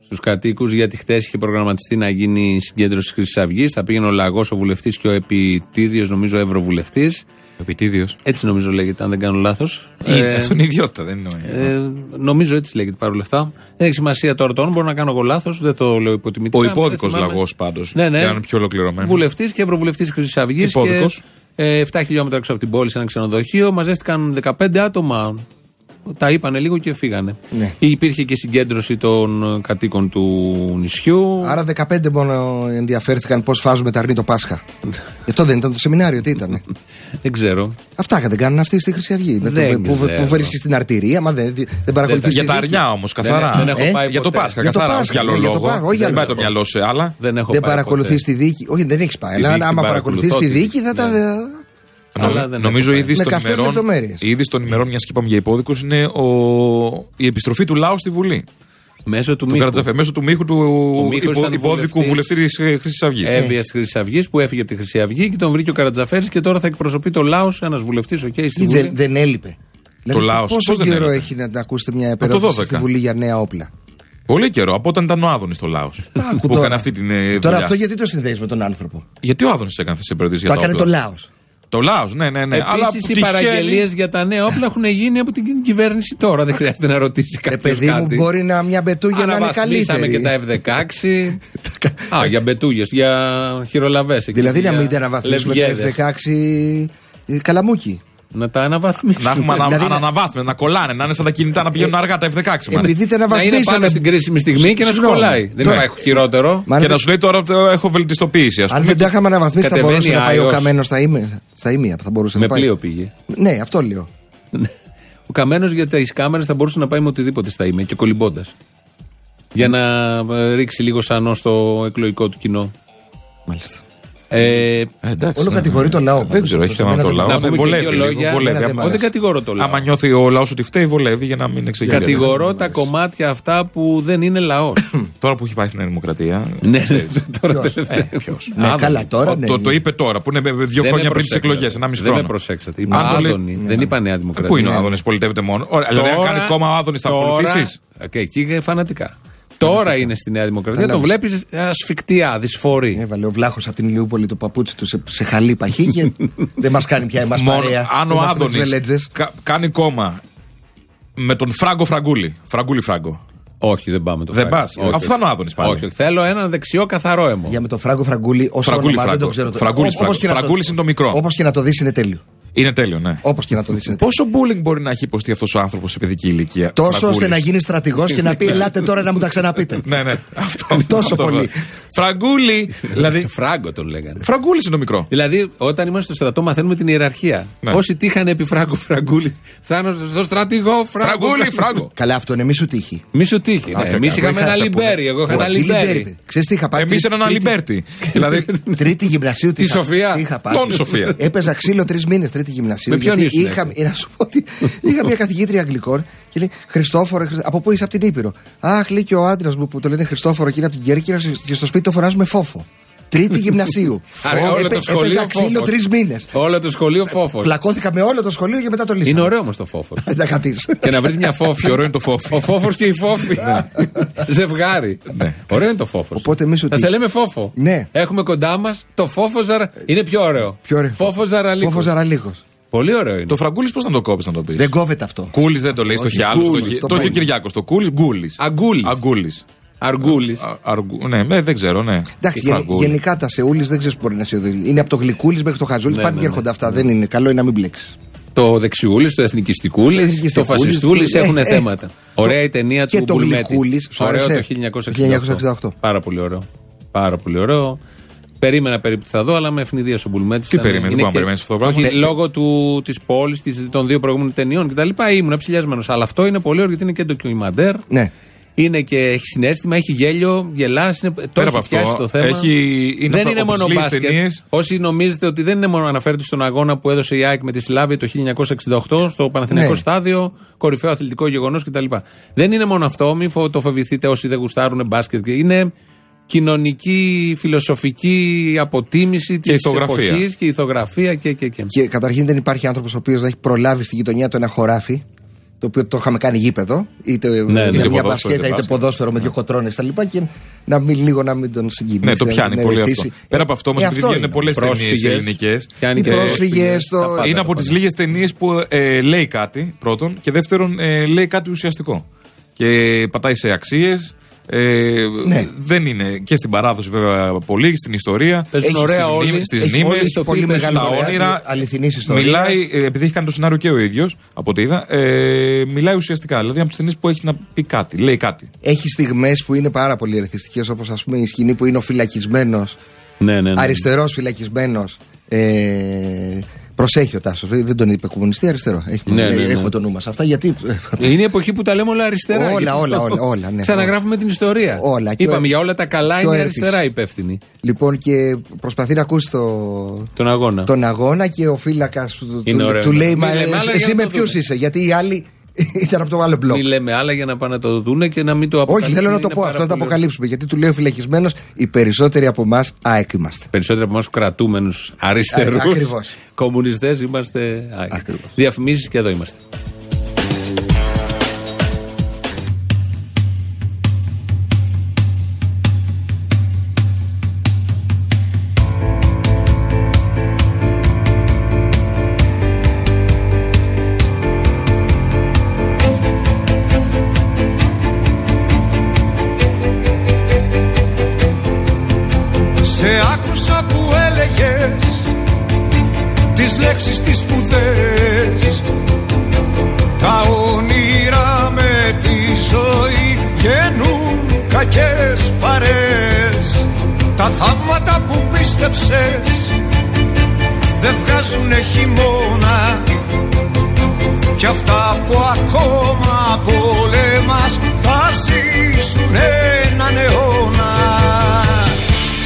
Speaker 1: στους κατοίκους, γιατί χτες είχε προγραμματιστεί να γίνει συγκέντρωση Χρυσής Αυγής. Θα πήγαινε ο Λαγός, ο βουλευτής και ο Επιτίδιος, νομίζω, Ευρωβουλευτής.
Speaker 3: Επιτίδιος.
Speaker 1: Έτσι νομίζω λέγεται, αν δεν κάνω λάθος.
Speaker 3: Αυτό είναι ιδιότητα, δεν είναι.
Speaker 1: Ε, νομίζω έτσι λέγεται παρόλα αυτά. Δεν έχει σημασία τώρα το όνομα, μπορεί να κάνω εγώ λάθος, δεν το λέω υποτιμητικά.
Speaker 3: Ο υπόδικος
Speaker 1: Δεν θυμάμαι.
Speaker 3: λαγός πάντως.
Speaker 1: Ναι, ναι.
Speaker 3: Για να είναι πιο ολοκληρωμένος.
Speaker 1: Βουλευτής και ευρωβουλευτής Χρυσής Αυγής.
Speaker 3: Υπόδικος.
Speaker 1: Ε, 7 χιλιόμετρα έξω από την πόλη σε ένα ξενοδοχείο. Μαζεύτηκαν 15 άτομα. Τα είπανε λίγο και φύγανε.
Speaker 2: Ναι.
Speaker 1: Υπήρχε και συγκέντρωση των ε, κατοίκων του νησιού.
Speaker 2: Άρα 15 μόνο ενδιαφέρθηκαν πώς φάζουμε τα αρνή το Πάσχα. Γι' αυτό δεν ήταν το σεμινάριο, τι ήταν.
Speaker 1: Δεν ξέρω.
Speaker 2: Αυτά δεν κάνουν αυτοί στη Χρυσή Αυγή. Με το-
Speaker 1: Δεν
Speaker 2: που,
Speaker 1: ξέρω.
Speaker 2: που βρίσκεις στην αρτηρία, μα δεν, δεν παρακολουθείς.
Speaker 3: Για τα αρνιά όμως, καθαρά.
Speaker 1: δεν έχω
Speaker 2: Ε,
Speaker 1: πάει
Speaker 3: Για το
Speaker 1: ποτέ.
Speaker 3: Πάσχα,
Speaker 2: Για το
Speaker 3: καθαρά. Όχι
Speaker 2: Πάσχα,
Speaker 3: για άλλο
Speaker 2: ναι, για το
Speaker 3: λόγο.
Speaker 2: Πάσχα, όχι για
Speaker 3: Δεν
Speaker 2: άλλο
Speaker 3: πάει το
Speaker 2: λόγο.
Speaker 3: μυαλό σε άλλα.
Speaker 1: Δεν έχω
Speaker 2: Δεν
Speaker 1: πάει
Speaker 2: παρακολουθείς
Speaker 1: ποτέ.
Speaker 2: τη δίκη. Όχι, δεν έχεις πάει.
Speaker 1: Τη
Speaker 2: Αλλά
Speaker 1: δίκη
Speaker 2: άμα
Speaker 1: την
Speaker 2: παρακολουθείς τη
Speaker 1: παρακολουθώ,
Speaker 2: δίκη θα τα.
Speaker 1: Ναι. Αλλά δεν
Speaker 3: Νομίζω
Speaker 1: έχω
Speaker 3: η
Speaker 1: πάει.
Speaker 3: είδηση
Speaker 2: Με
Speaker 3: των
Speaker 2: καυτές
Speaker 3: ημερών,
Speaker 2: λεπτομέρειες.
Speaker 3: η είδηση των ημερών, μιας και είπαμε για υπόδικου, είναι ο... η επιστροφή του λαού στη Βουλή.
Speaker 1: Μέσω του
Speaker 3: Του
Speaker 1: Μίχου.
Speaker 3: Καρατζαφέ, μέσω του Μίχου του
Speaker 1: Μίχος
Speaker 3: υπο-
Speaker 1: ήταν
Speaker 3: υπόδικου βουλευτής
Speaker 1: βουλευτής.
Speaker 3: της Χρυσής Αυγής.
Speaker 1: Εύβοια της Χρυσής Αυγής που έφυγε από τη Χρυσή Αυγή και τον βρήκε ο Καρατζαφέρης και τώρα θα εκπροσωπεί το λαό ένας βουλευτής. οκ, στη
Speaker 2: Τι,
Speaker 1: Βουλή.
Speaker 2: δεν, δεν έλειπε. Δηλαδή,
Speaker 3: λαός.
Speaker 2: Πόσο
Speaker 3: Πώς δεν
Speaker 2: καιρό
Speaker 3: έλειπε;
Speaker 2: έχει να τα ακούσετε μια
Speaker 3: το
Speaker 2: επερώτηση
Speaker 3: 12.
Speaker 2: στη Βουλή για νέα όπλα;
Speaker 3: Πολύ καιρό, από όταν ήταν ο Άδωνης στο λαό.
Speaker 2: Άκου
Speaker 3: Που
Speaker 2: τώρα.
Speaker 3: έκανε αυτή την ε,
Speaker 2: Τώρα
Speaker 3: δουλειά.
Speaker 2: αυτό γιατί το συνδέεις με τον άνθρωπο;
Speaker 3: Γιατί ο Άδωνης έκανε αυτές τις επερωτήσεις
Speaker 2: Το
Speaker 3: για τα
Speaker 2: έκανε το
Speaker 3: όπλα.
Speaker 2: λαό.
Speaker 3: Το λαό, ναι, ναι, ναι. Αλλά
Speaker 1: Επίσης, οι
Speaker 3: τυχαίνει-
Speaker 1: παραγγελίες για τα νέα όπλα έχουν γίνει από την κυβέρνηση τώρα. Δεν χρειάζεται να ρωτήσει
Speaker 2: Ε,
Speaker 1: κάποιος.
Speaker 2: παιδί μου, μπορεί να μια μπετούγια να είναι
Speaker 1: Αναβαθμίσαμε
Speaker 2: καλύτερη.
Speaker 1: και τα F-16. Α, για μπετούγες, για χειρολαβές.
Speaker 2: Δηλαδή να μην τα αναβαθμίσουμε τα F-16 ε, καλαμούκι.
Speaker 1: Να τα αναβαθμίσουμε.
Speaker 3: Να έχουμε ανα,
Speaker 2: Δηλαδή να-
Speaker 3: αναβάθμιση, να κολλάνε, να είναι σαν τα κινητά να πηγαίνουν αργά τα F-16 μας.
Speaker 2: Επειδή τα
Speaker 1: να είναι πάνω
Speaker 2: αναβαθμίσαμε.
Speaker 1: στην κρίσιμη στιγμή και να σου
Speaker 2: Συγγνώμη.
Speaker 1: κολλάει. Δεν
Speaker 2: Τώρα-
Speaker 1: υπάρχει χειρότερο.
Speaker 2: Μα αν
Speaker 3: Και
Speaker 2: δεν-
Speaker 3: να σου λέει τώρα ότι έχω βελτιστοποίηση, ας
Speaker 2: Αν
Speaker 3: πούμε.
Speaker 2: δεν τα είχαμε αναβαθμίσει, θα
Speaker 1: Κατεβαίνει
Speaker 2: μπορούσε να πάει ο
Speaker 1: άειος.
Speaker 2: καμένος στα ήμια. Στα ήμια θα μπορούσε
Speaker 1: Με
Speaker 2: να πάει.
Speaker 1: πλοίο πήγε.
Speaker 2: Ναι, αυτό λέω.
Speaker 1: Ο καμένος για τι κάμερες θα μπορούσε να πάει με οτιδήποτε στα ime και κολυμπώντας. Για να ε, ρίξει λίγο σανό στο εκλογικό του κοινό.
Speaker 2: Μάλιστα.
Speaker 1: Ε,
Speaker 3: Ε, εντάξει,
Speaker 2: Όλο
Speaker 3: ναι.
Speaker 2: κατηγορεί το λαό.
Speaker 3: Δεν
Speaker 2: πάντως.
Speaker 3: ξέρω, έχει
Speaker 2: Αυτό
Speaker 3: θέμα με το
Speaker 2: εμένα
Speaker 3: λαό.
Speaker 1: Να
Speaker 3: Ναι,
Speaker 1: πούμε και
Speaker 3: Βολεύει.
Speaker 1: δύο
Speaker 3: λίγο,
Speaker 1: λόγια.
Speaker 3: βολεύει.
Speaker 2: Εμένα δεν
Speaker 3: Άμα-
Speaker 2: μ'
Speaker 1: δεν κατηγορώ το λαό.
Speaker 3: Άμα νιώθει ο λαός ότι φταίει, βολεύει για να μην εξεγείρεται.
Speaker 1: Κατηγορώ τα κομμάτια αυτά που δεν είναι λαός.
Speaker 3: Τώρα που έχει πάει στην Νέα Δημοκρατία.
Speaker 1: ναι, ναι, τώρα
Speaker 2: Ποιος;
Speaker 1: τελευταία.
Speaker 3: Ποιος;
Speaker 2: Ναι,
Speaker 1: Άδωνη.
Speaker 2: καλά τώρα. ναι.
Speaker 3: Το, το είπε τώρα, που είναι δύο
Speaker 1: Δεν
Speaker 3: χρόνια
Speaker 1: με
Speaker 3: πριν τις
Speaker 1: προσέξατε.
Speaker 3: εκλογές, ένα μισή
Speaker 1: Δεν με
Speaker 3: χρόνο.
Speaker 1: προσέξατε. Είπα
Speaker 3: Αν το λέει-
Speaker 1: Άδωνη. Δεν είπα Νέα Δημοκρατία.
Speaker 3: Πού είναι ο Άδωνης, πολιτεύεται μόνο; Ωραία, Δηλαδή, αν κάνει κόμμα ο Άδωνης, θα
Speaker 1: τώρα-
Speaker 3: ακολουθήσει.
Speaker 1: Ε, Και εκεί είναι φανατικά. Τώρα είναι στη Νέα Δημοκρατία.
Speaker 2: Καλά,
Speaker 1: Το
Speaker 2: όμως.
Speaker 1: βλέπεις ασφικτιά, δυσφορή.
Speaker 2: Έβαλε ο Βλάχος από την Ηλιούπολη το παπούτσι του σε, σε χαλί παχύ και δεν μας κάνει πια εμάς
Speaker 3: Μόνο
Speaker 2: παρέα.
Speaker 3: αν ο
Speaker 2: Είμαστε με τις
Speaker 3: Άδωνη
Speaker 2: βελέτζες.
Speaker 3: κάνει κόμμα με τον Φράγκο Φραγκούλη. Φραγκούλη Φράγκο.
Speaker 1: Όχι, δεν πάμε το
Speaker 3: Δεν
Speaker 1: φράγκο.
Speaker 3: πας.
Speaker 1: Όχι.
Speaker 3: Αφού θα είναι ο Άδωνης πάλι.
Speaker 1: Όχι, όχι. θέλω έναν δεξιό καθαρό αίμο.
Speaker 2: Για με τον Φράγκο Φραγκούλη, όσο
Speaker 3: Φραγκούλη,
Speaker 2: όνομα δεν το
Speaker 3: Φράγκο.
Speaker 2: ξέρω. το-
Speaker 3: Φραγκούλης,
Speaker 2: Ό- όπως και να το-
Speaker 3: Φραγκούλης είναι το μικρό.
Speaker 2: Όπως και να το δεις είναι τέλειο.
Speaker 3: Είναι τέλειο, ναι.
Speaker 2: Όπως και να το δεις είναι τέλειο.
Speaker 3: Πόσο bullying μπορεί να έχει υποστεί αυτός ο άνθρωπος σε παιδική ηλικία.
Speaker 2: Τόσο ώστε
Speaker 3: Φραγκούλης.
Speaker 2: να γίνει στρατηγός και να πει: Ελάτε τώρα να μου τα ξαναπείτε.
Speaker 3: Ναι, ναι. Αυτό,
Speaker 2: Τόσο
Speaker 3: αυτό,
Speaker 2: πολύ.
Speaker 3: Φραγκούλη. δηλαδή.
Speaker 1: Φράγκο τον λέγανε.
Speaker 3: Φραγκούλη είναι το μικρό.
Speaker 1: Δηλαδή, όταν είμαστε στο στρατό, μαθαίνουμε την ιεραρχία.
Speaker 3: Ναι.
Speaker 1: Όσοι τύχανε επί Φράγκο Φραγκούλη, φτάνουν στο στρατηγό Φράγκο.
Speaker 3: Φραγκούλη, Φράγκο.
Speaker 2: Καλά, αυτό είναι μη σου τύχει.
Speaker 1: Μη σου τύχει. Ναι.
Speaker 3: Α,
Speaker 1: Εμείς
Speaker 3: κακά.
Speaker 1: είχαμε
Speaker 2: Εγώ
Speaker 1: ένα
Speaker 2: είχα
Speaker 1: λιμπέρι. Εγώ είχα ένα
Speaker 2: Τι λιμπέρι,
Speaker 1: λιμπέρι.
Speaker 2: Ξέρεις τι είχα πάει;
Speaker 3: Εμείς
Speaker 2: τρίτη-
Speaker 3: έναν
Speaker 2: τρίτη-
Speaker 3: Αλιμπέρτη. δηλαδή.
Speaker 2: Τρίτη γυμνασίου.
Speaker 1: Τη
Speaker 2: είχα-
Speaker 1: Σοφία.
Speaker 2: τι Είχα πάει.
Speaker 3: Τον Σοφία.
Speaker 2: Έπαιζα ξύλο τρεις μήνες τρίτη γυμνασίου.
Speaker 1: Με ποιον
Speaker 2: γιατί
Speaker 1: ήσουν
Speaker 2: είχα,
Speaker 1: έτσι;
Speaker 2: να σου πω ότι είχα μια καθηγήτρια Αγγλικών και λέει Χριστόφορο, Χρυσ- από πού είσαι από την Ήπειρο. Αχ, λέει και ο άντρας μου που το λένε Χριστόφορο και είναι από την Κέρκυρα και στο σπίτι το φωνάζουμε φόφο. Τρίτη γυμνασίου.
Speaker 1: Άρα, όλο
Speaker 2: Έπαι-
Speaker 1: το σχολείο
Speaker 2: Έπαιζα ξύλο
Speaker 1: φόφος.
Speaker 2: τρεις μήνες.
Speaker 1: Όλο το σχολείο φόφος.
Speaker 2: Πλακώθηκα με όλο το σχολείο και μετά το λύσαμε.
Speaker 1: Είναι ωραίο όμως το φόφος.
Speaker 2: Δεν τα καθίσει.
Speaker 1: και να βρεις μια φόφη.
Speaker 3: Πιο ωραίο είναι το φόφι.
Speaker 1: Ο φόφος και η φόφη. Ζευγάρι.
Speaker 3: Ναι.
Speaker 1: Ωραίο είναι το φόφος.
Speaker 2: Οπότε μη σου
Speaker 1: Θα σε
Speaker 2: τύχει.
Speaker 1: λέμε φόφο.
Speaker 2: Ναι.
Speaker 1: Έχουμε κοντά μας το φόφο ζαρα. Είναι πιο ωραίο.
Speaker 2: Πιο ωραίο.
Speaker 1: Φόφο ζαραλίκος.
Speaker 2: Φόφο Ζαραλίκος.
Speaker 1: Πολύ ωραίο είναι.
Speaker 3: Το Φραγκούλης πώς να το κόψεις να το πεις;
Speaker 2: Δεν κόβεται αυτό.
Speaker 3: Κούλης δεν το λέει, το
Speaker 2: Όχι,
Speaker 3: έχει άλλο. Το
Speaker 2: Κούλης,
Speaker 3: έχει-
Speaker 2: το
Speaker 3: Το έχει ο
Speaker 2: πάει.
Speaker 3: Κυριάκος. Το Κούλης, Γκούλης.
Speaker 1: Αγκούλης.
Speaker 3: Αγκούλης.
Speaker 1: Αργούλης.
Speaker 3: Αργού, ναι, ε, δεν ξέρω, ναι.
Speaker 2: Εντάξει,
Speaker 3: Τι
Speaker 2: γεν-
Speaker 3: φραγκούλη.
Speaker 2: γενικά τα Σεούλης δεν ξέρεις που μπορεί να σε οδηγήσει. Είναι από το γλυκούλης μέχρι το χαζούλης.
Speaker 1: Ναι,
Speaker 2: Πάνε
Speaker 1: ναι,
Speaker 2: και
Speaker 1: ναι.
Speaker 2: έρχονται αυτά. Δεν είναι καλό, είναι να μην μπλέξεις.
Speaker 1: Το δεξιούλης, το εθνικιστικούλης, το
Speaker 2: εθνικιστικούλης,
Speaker 1: φασιστούλης
Speaker 2: ε,
Speaker 1: έχουν
Speaker 2: ε,
Speaker 1: θέματα. Ωραία η ταινία
Speaker 2: και
Speaker 1: του
Speaker 2: το
Speaker 1: Μπουλμέτη.
Speaker 2: γλυκούλης, σου
Speaker 1: Ωραίο
Speaker 2: άρεσε;
Speaker 1: το 1968.
Speaker 2: 1968.
Speaker 1: Πάρα πολύ ωραίο. Πάρα πολύ ωραίο. Περίμενα περίπου τι θα δω, αλλά με ευνηδία ο Μπουλμέτη.
Speaker 3: Τι περίμενες, δεν μπορεί να περιμένεις αυτό το πράγμα.
Speaker 1: Όχι, λόγω του, της πόλης, της, των δύο προηγούμενων ταινιών κτλ. Ήμουν ψηλιασμένος. Αλλά αυτό είναι πολύ ωραίο γιατί είναι και ντοκιμαντέρ.
Speaker 2: Ναι.
Speaker 1: Είναι και έχει συνέστημα, έχει γέλιο, γελάς. Το
Speaker 3: Πέρα
Speaker 1: έχει
Speaker 3: από αυτό,
Speaker 1: πιάσει το θέμα.
Speaker 3: έχει- είναι
Speaker 1: δεν
Speaker 3: από-
Speaker 1: είναι
Speaker 3: από τις
Speaker 1: μόνο
Speaker 3: λίγες
Speaker 1: μπάσκετ.
Speaker 3: ταινίες-
Speaker 1: Όσοι νομίζετε ότι δεν είναι μόνο αναφέρεται στον αγώνα που έδωσε η ΑΕΚ με τη Σλάβη το 1968 στο Παναθηναϊκό
Speaker 2: Ναι.
Speaker 1: στάδιο, κορυφαίο αθλητικό γεγονός κτλ. Δεν είναι μόνο αυτό, μην φο- το φοβηθείτε όσοι δεν γουστάρουν μπάσκετ. Είναι κοινωνική, φιλοσοφική αποτίμηση της
Speaker 3: ηθογραφία.
Speaker 1: εποχής και ηθογραφία και. και, και.
Speaker 2: Και καταρχήν δεν υπάρχει άνθρωπος ο οποίος να έχει προλάβει στη γειτονιά του ένα χωράφι. Το οποίο το είχαμε κάνει γήπεδο, είτε
Speaker 1: ναι.
Speaker 2: με
Speaker 1: Είτε
Speaker 2: μια
Speaker 3: ποδόσφαιρο,
Speaker 2: μπασκέτα
Speaker 3: είτε
Speaker 2: είτε
Speaker 3: μπάσκετ.
Speaker 2: ποδόσφαιρο με δύο κοτρώνες κτλ. Και να μην λίγο να μην τον συγκινήσει.
Speaker 3: Ναι, το
Speaker 2: να
Speaker 3: πιάνει
Speaker 2: τον
Speaker 3: πολύ
Speaker 2: ερεθίσει.
Speaker 3: αυτό. Πέρα από αυτό όμως,
Speaker 2: Ε,
Speaker 3: επειδή βγαίνουν
Speaker 2: είναι.
Speaker 3: πολλές ταινίες
Speaker 1: Πρόσφυγες.
Speaker 3: ελληνικές.
Speaker 1: Πιάνει
Speaker 2: Οι
Speaker 1: και
Speaker 2: πρόσφυγες,
Speaker 1: τα
Speaker 2: το-
Speaker 1: πάντα,
Speaker 3: Είναι
Speaker 1: τα
Speaker 3: από
Speaker 1: πάντα.
Speaker 3: τι λίγες ταινίες που ε, λέει κάτι, πρώτον, και δεύτερον, ε, λέει κάτι ουσιαστικό. Και πατάει σε αξίες. Ε,
Speaker 2: Ναι.
Speaker 3: Δεν είναι και στην παράδοση βέβαια πολύ, στην ιστορία.
Speaker 1: Παίζουν
Speaker 3: Έχει
Speaker 1: ωραία
Speaker 3: στις
Speaker 1: όλοι.
Speaker 3: μνήμες- Στις
Speaker 2: Έχει
Speaker 3: μνήμες,
Speaker 2: όλοι
Speaker 1: στο
Speaker 2: πολύ
Speaker 1: οποίο
Speaker 2: μεγάλη
Speaker 3: στα
Speaker 2: ωραία
Speaker 3: όνειρα.
Speaker 2: αληθινής ιστορίας.
Speaker 3: Μιλάει, ε, επειδή έχει κάνει το σενάριο και ο ίδιος, από ό,τι είδα, ε, μιλάει ουσιαστικά. Δηλαδή από τις ταινίες που έχει να πει κάτι, λέει κάτι.
Speaker 2: Έχει στιγμές που είναι πάρα πολύ ερεθιστικές, όπως ας πούμε η σκηνή που είναι ο φυλακισμένος,
Speaker 1: Ναι, ναι, ναι.
Speaker 2: αριστερός φυλακισμένος. Ε, προσέχει ο Τάσος. Δεν τον είπε κομμουνιστή, αριστερό. Έχει,
Speaker 1: Ναι, ναι, ναι.
Speaker 2: Έχουμε το νου μας. Αυτά γιατί.
Speaker 1: Είναι η εποχή που τα λέμε όλα αριστερά.
Speaker 2: Όλα,
Speaker 1: γιατί
Speaker 2: όλα,
Speaker 1: στο-
Speaker 2: όλα, όλα, ναι.
Speaker 1: Ξαναγράφουμε την ιστορία.
Speaker 2: Όλα. Και
Speaker 1: Είπαμε
Speaker 2: ο-
Speaker 1: για όλα τα καλά
Speaker 2: και ο
Speaker 1: είναι
Speaker 2: Έρπης.
Speaker 1: αριστερά υπεύθυνοι.
Speaker 2: λοιπόν, και προσπαθεί να ακούσει το,
Speaker 1: Τον αγώνα.
Speaker 2: τον αγώνα και ο φύλακας του,
Speaker 1: Είναι
Speaker 2: του,
Speaker 1: ωραίο.
Speaker 2: του λέει:
Speaker 1: Μην
Speaker 2: Μα
Speaker 1: λέμε άλλα
Speaker 2: εσύ-
Speaker 1: για
Speaker 2: εσύ
Speaker 1: να
Speaker 2: με
Speaker 1: το
Speaker 2: ποιου
Speaker 1: δούμε.
Speaker 2: είσαι, γιατί οι άλλοι ήταν από το άλλο μπλοκ.
Speaker 1: Μην λέμε άλλα για να πάνε να το δούνε και να μην το
Speaker 2: Όχι,
Speaker 1: αποκαλύψουν.
Speaker 2: θέλω να το
Speaker 1: Είναι
Speaker 2: πω
Speaker 1: πάρα
Speaker 2: αυτό, να το
Speaker 1: πολύ
Speaker 2: αποκαλύψουμε. Γιατί του λέει ο φυλακισμένος, οι περισσότεροι από εμάς ΑΕΚ είμαστε.
Speaker 1: Περισσότεροι από εμάς κρατούμενους αριστερούς.
Speaker 2: Α, ακριβώς.
Speaker 1: Κομμουνιστές είμαστε.
Speaker 2: Ακριβώς.
Speaker 1: Διαφημίσεις και εδώ είμαστε.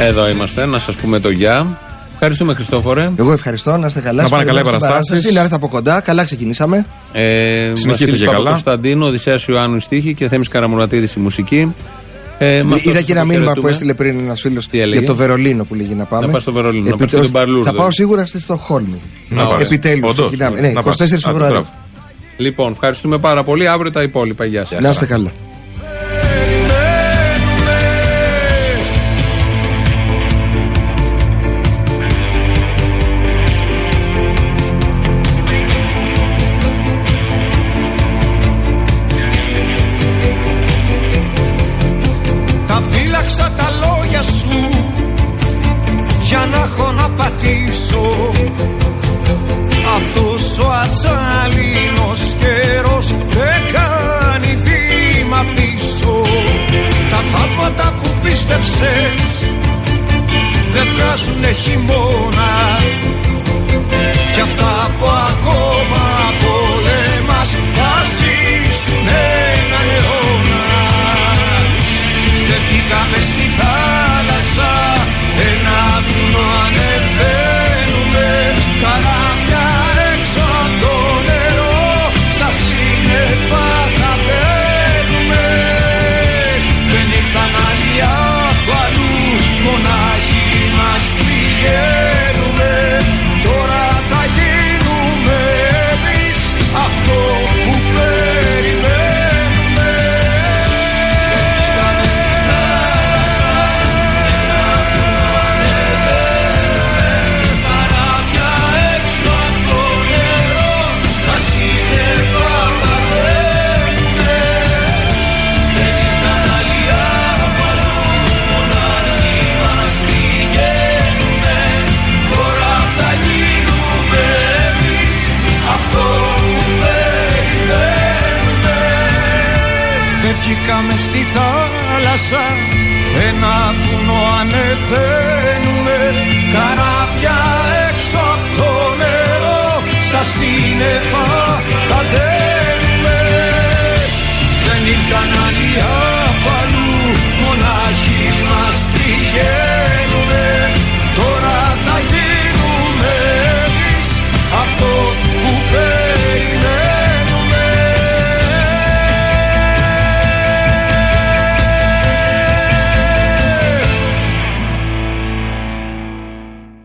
Speaker 1: Εδώ είμαστε, να σας πούμε το γεια. Ευχαριστούμε, Χριστόφορε.
Speaker 2: Εγώ ευχαριστώ, να είστε καλά.
Speaker 3: Να πάνε καλά οι
Speaker 2: Στην
Speaker 3: παραστάσεις.
Speaker 2: Είναι έρθει από κοντά, καλά ξεκινήσαμε.
Speaker 1: Ε,
Speaker 3: Συνεχίστε και καλά.
Speaker 1: Κωνσταντίνου, Οδυσσέας Ιωάννου η στίχη και Θέμης Καραμουρατίδης η μουσική. Ε, με αυτό
Speaker 2: Είδα
Speaker 1: σας
Speaker 2: και ένα μήνυμα που
Speaker 1: αποχαιρετούμε.
Speaker 2: έστειλε πριν ένας φίλος
Speaker 1: Τι έλεγε;
Speaker 2: για το Βερολίνο που λέγει να πάμε.
Speaker 1: Να πας στο Βερολίνο, να πας
Speaker 2: Επιτέλους,
Speaker 1: και τον Μπαρλούρδο.
Speaker 2: Θα πάω σίγουρα στη Στοχόλμη.
Speaker 3: Να πας.
Speaker 2: Επιτέλους.
Speaker 3: Όντως.
Speaker 2: Ναι,
Speaker 3: Να
Speaker 2: 24
Speaker 3: πας. Άντε,
Speaker 2: Φεβρουαρίου.
Speaker 3: μπράβο.
Speaker 1: Λοιπόν, ευχαριστούμε πάρα πολύ. Αύριο τα υπόλοιπα. Γεια σας.
Speaker 2: Να είστε καλά.
Speaker 11: Βγάζουνε χειμώνα. Κι αυτά που ακόμα πολέμας θα ζήσουν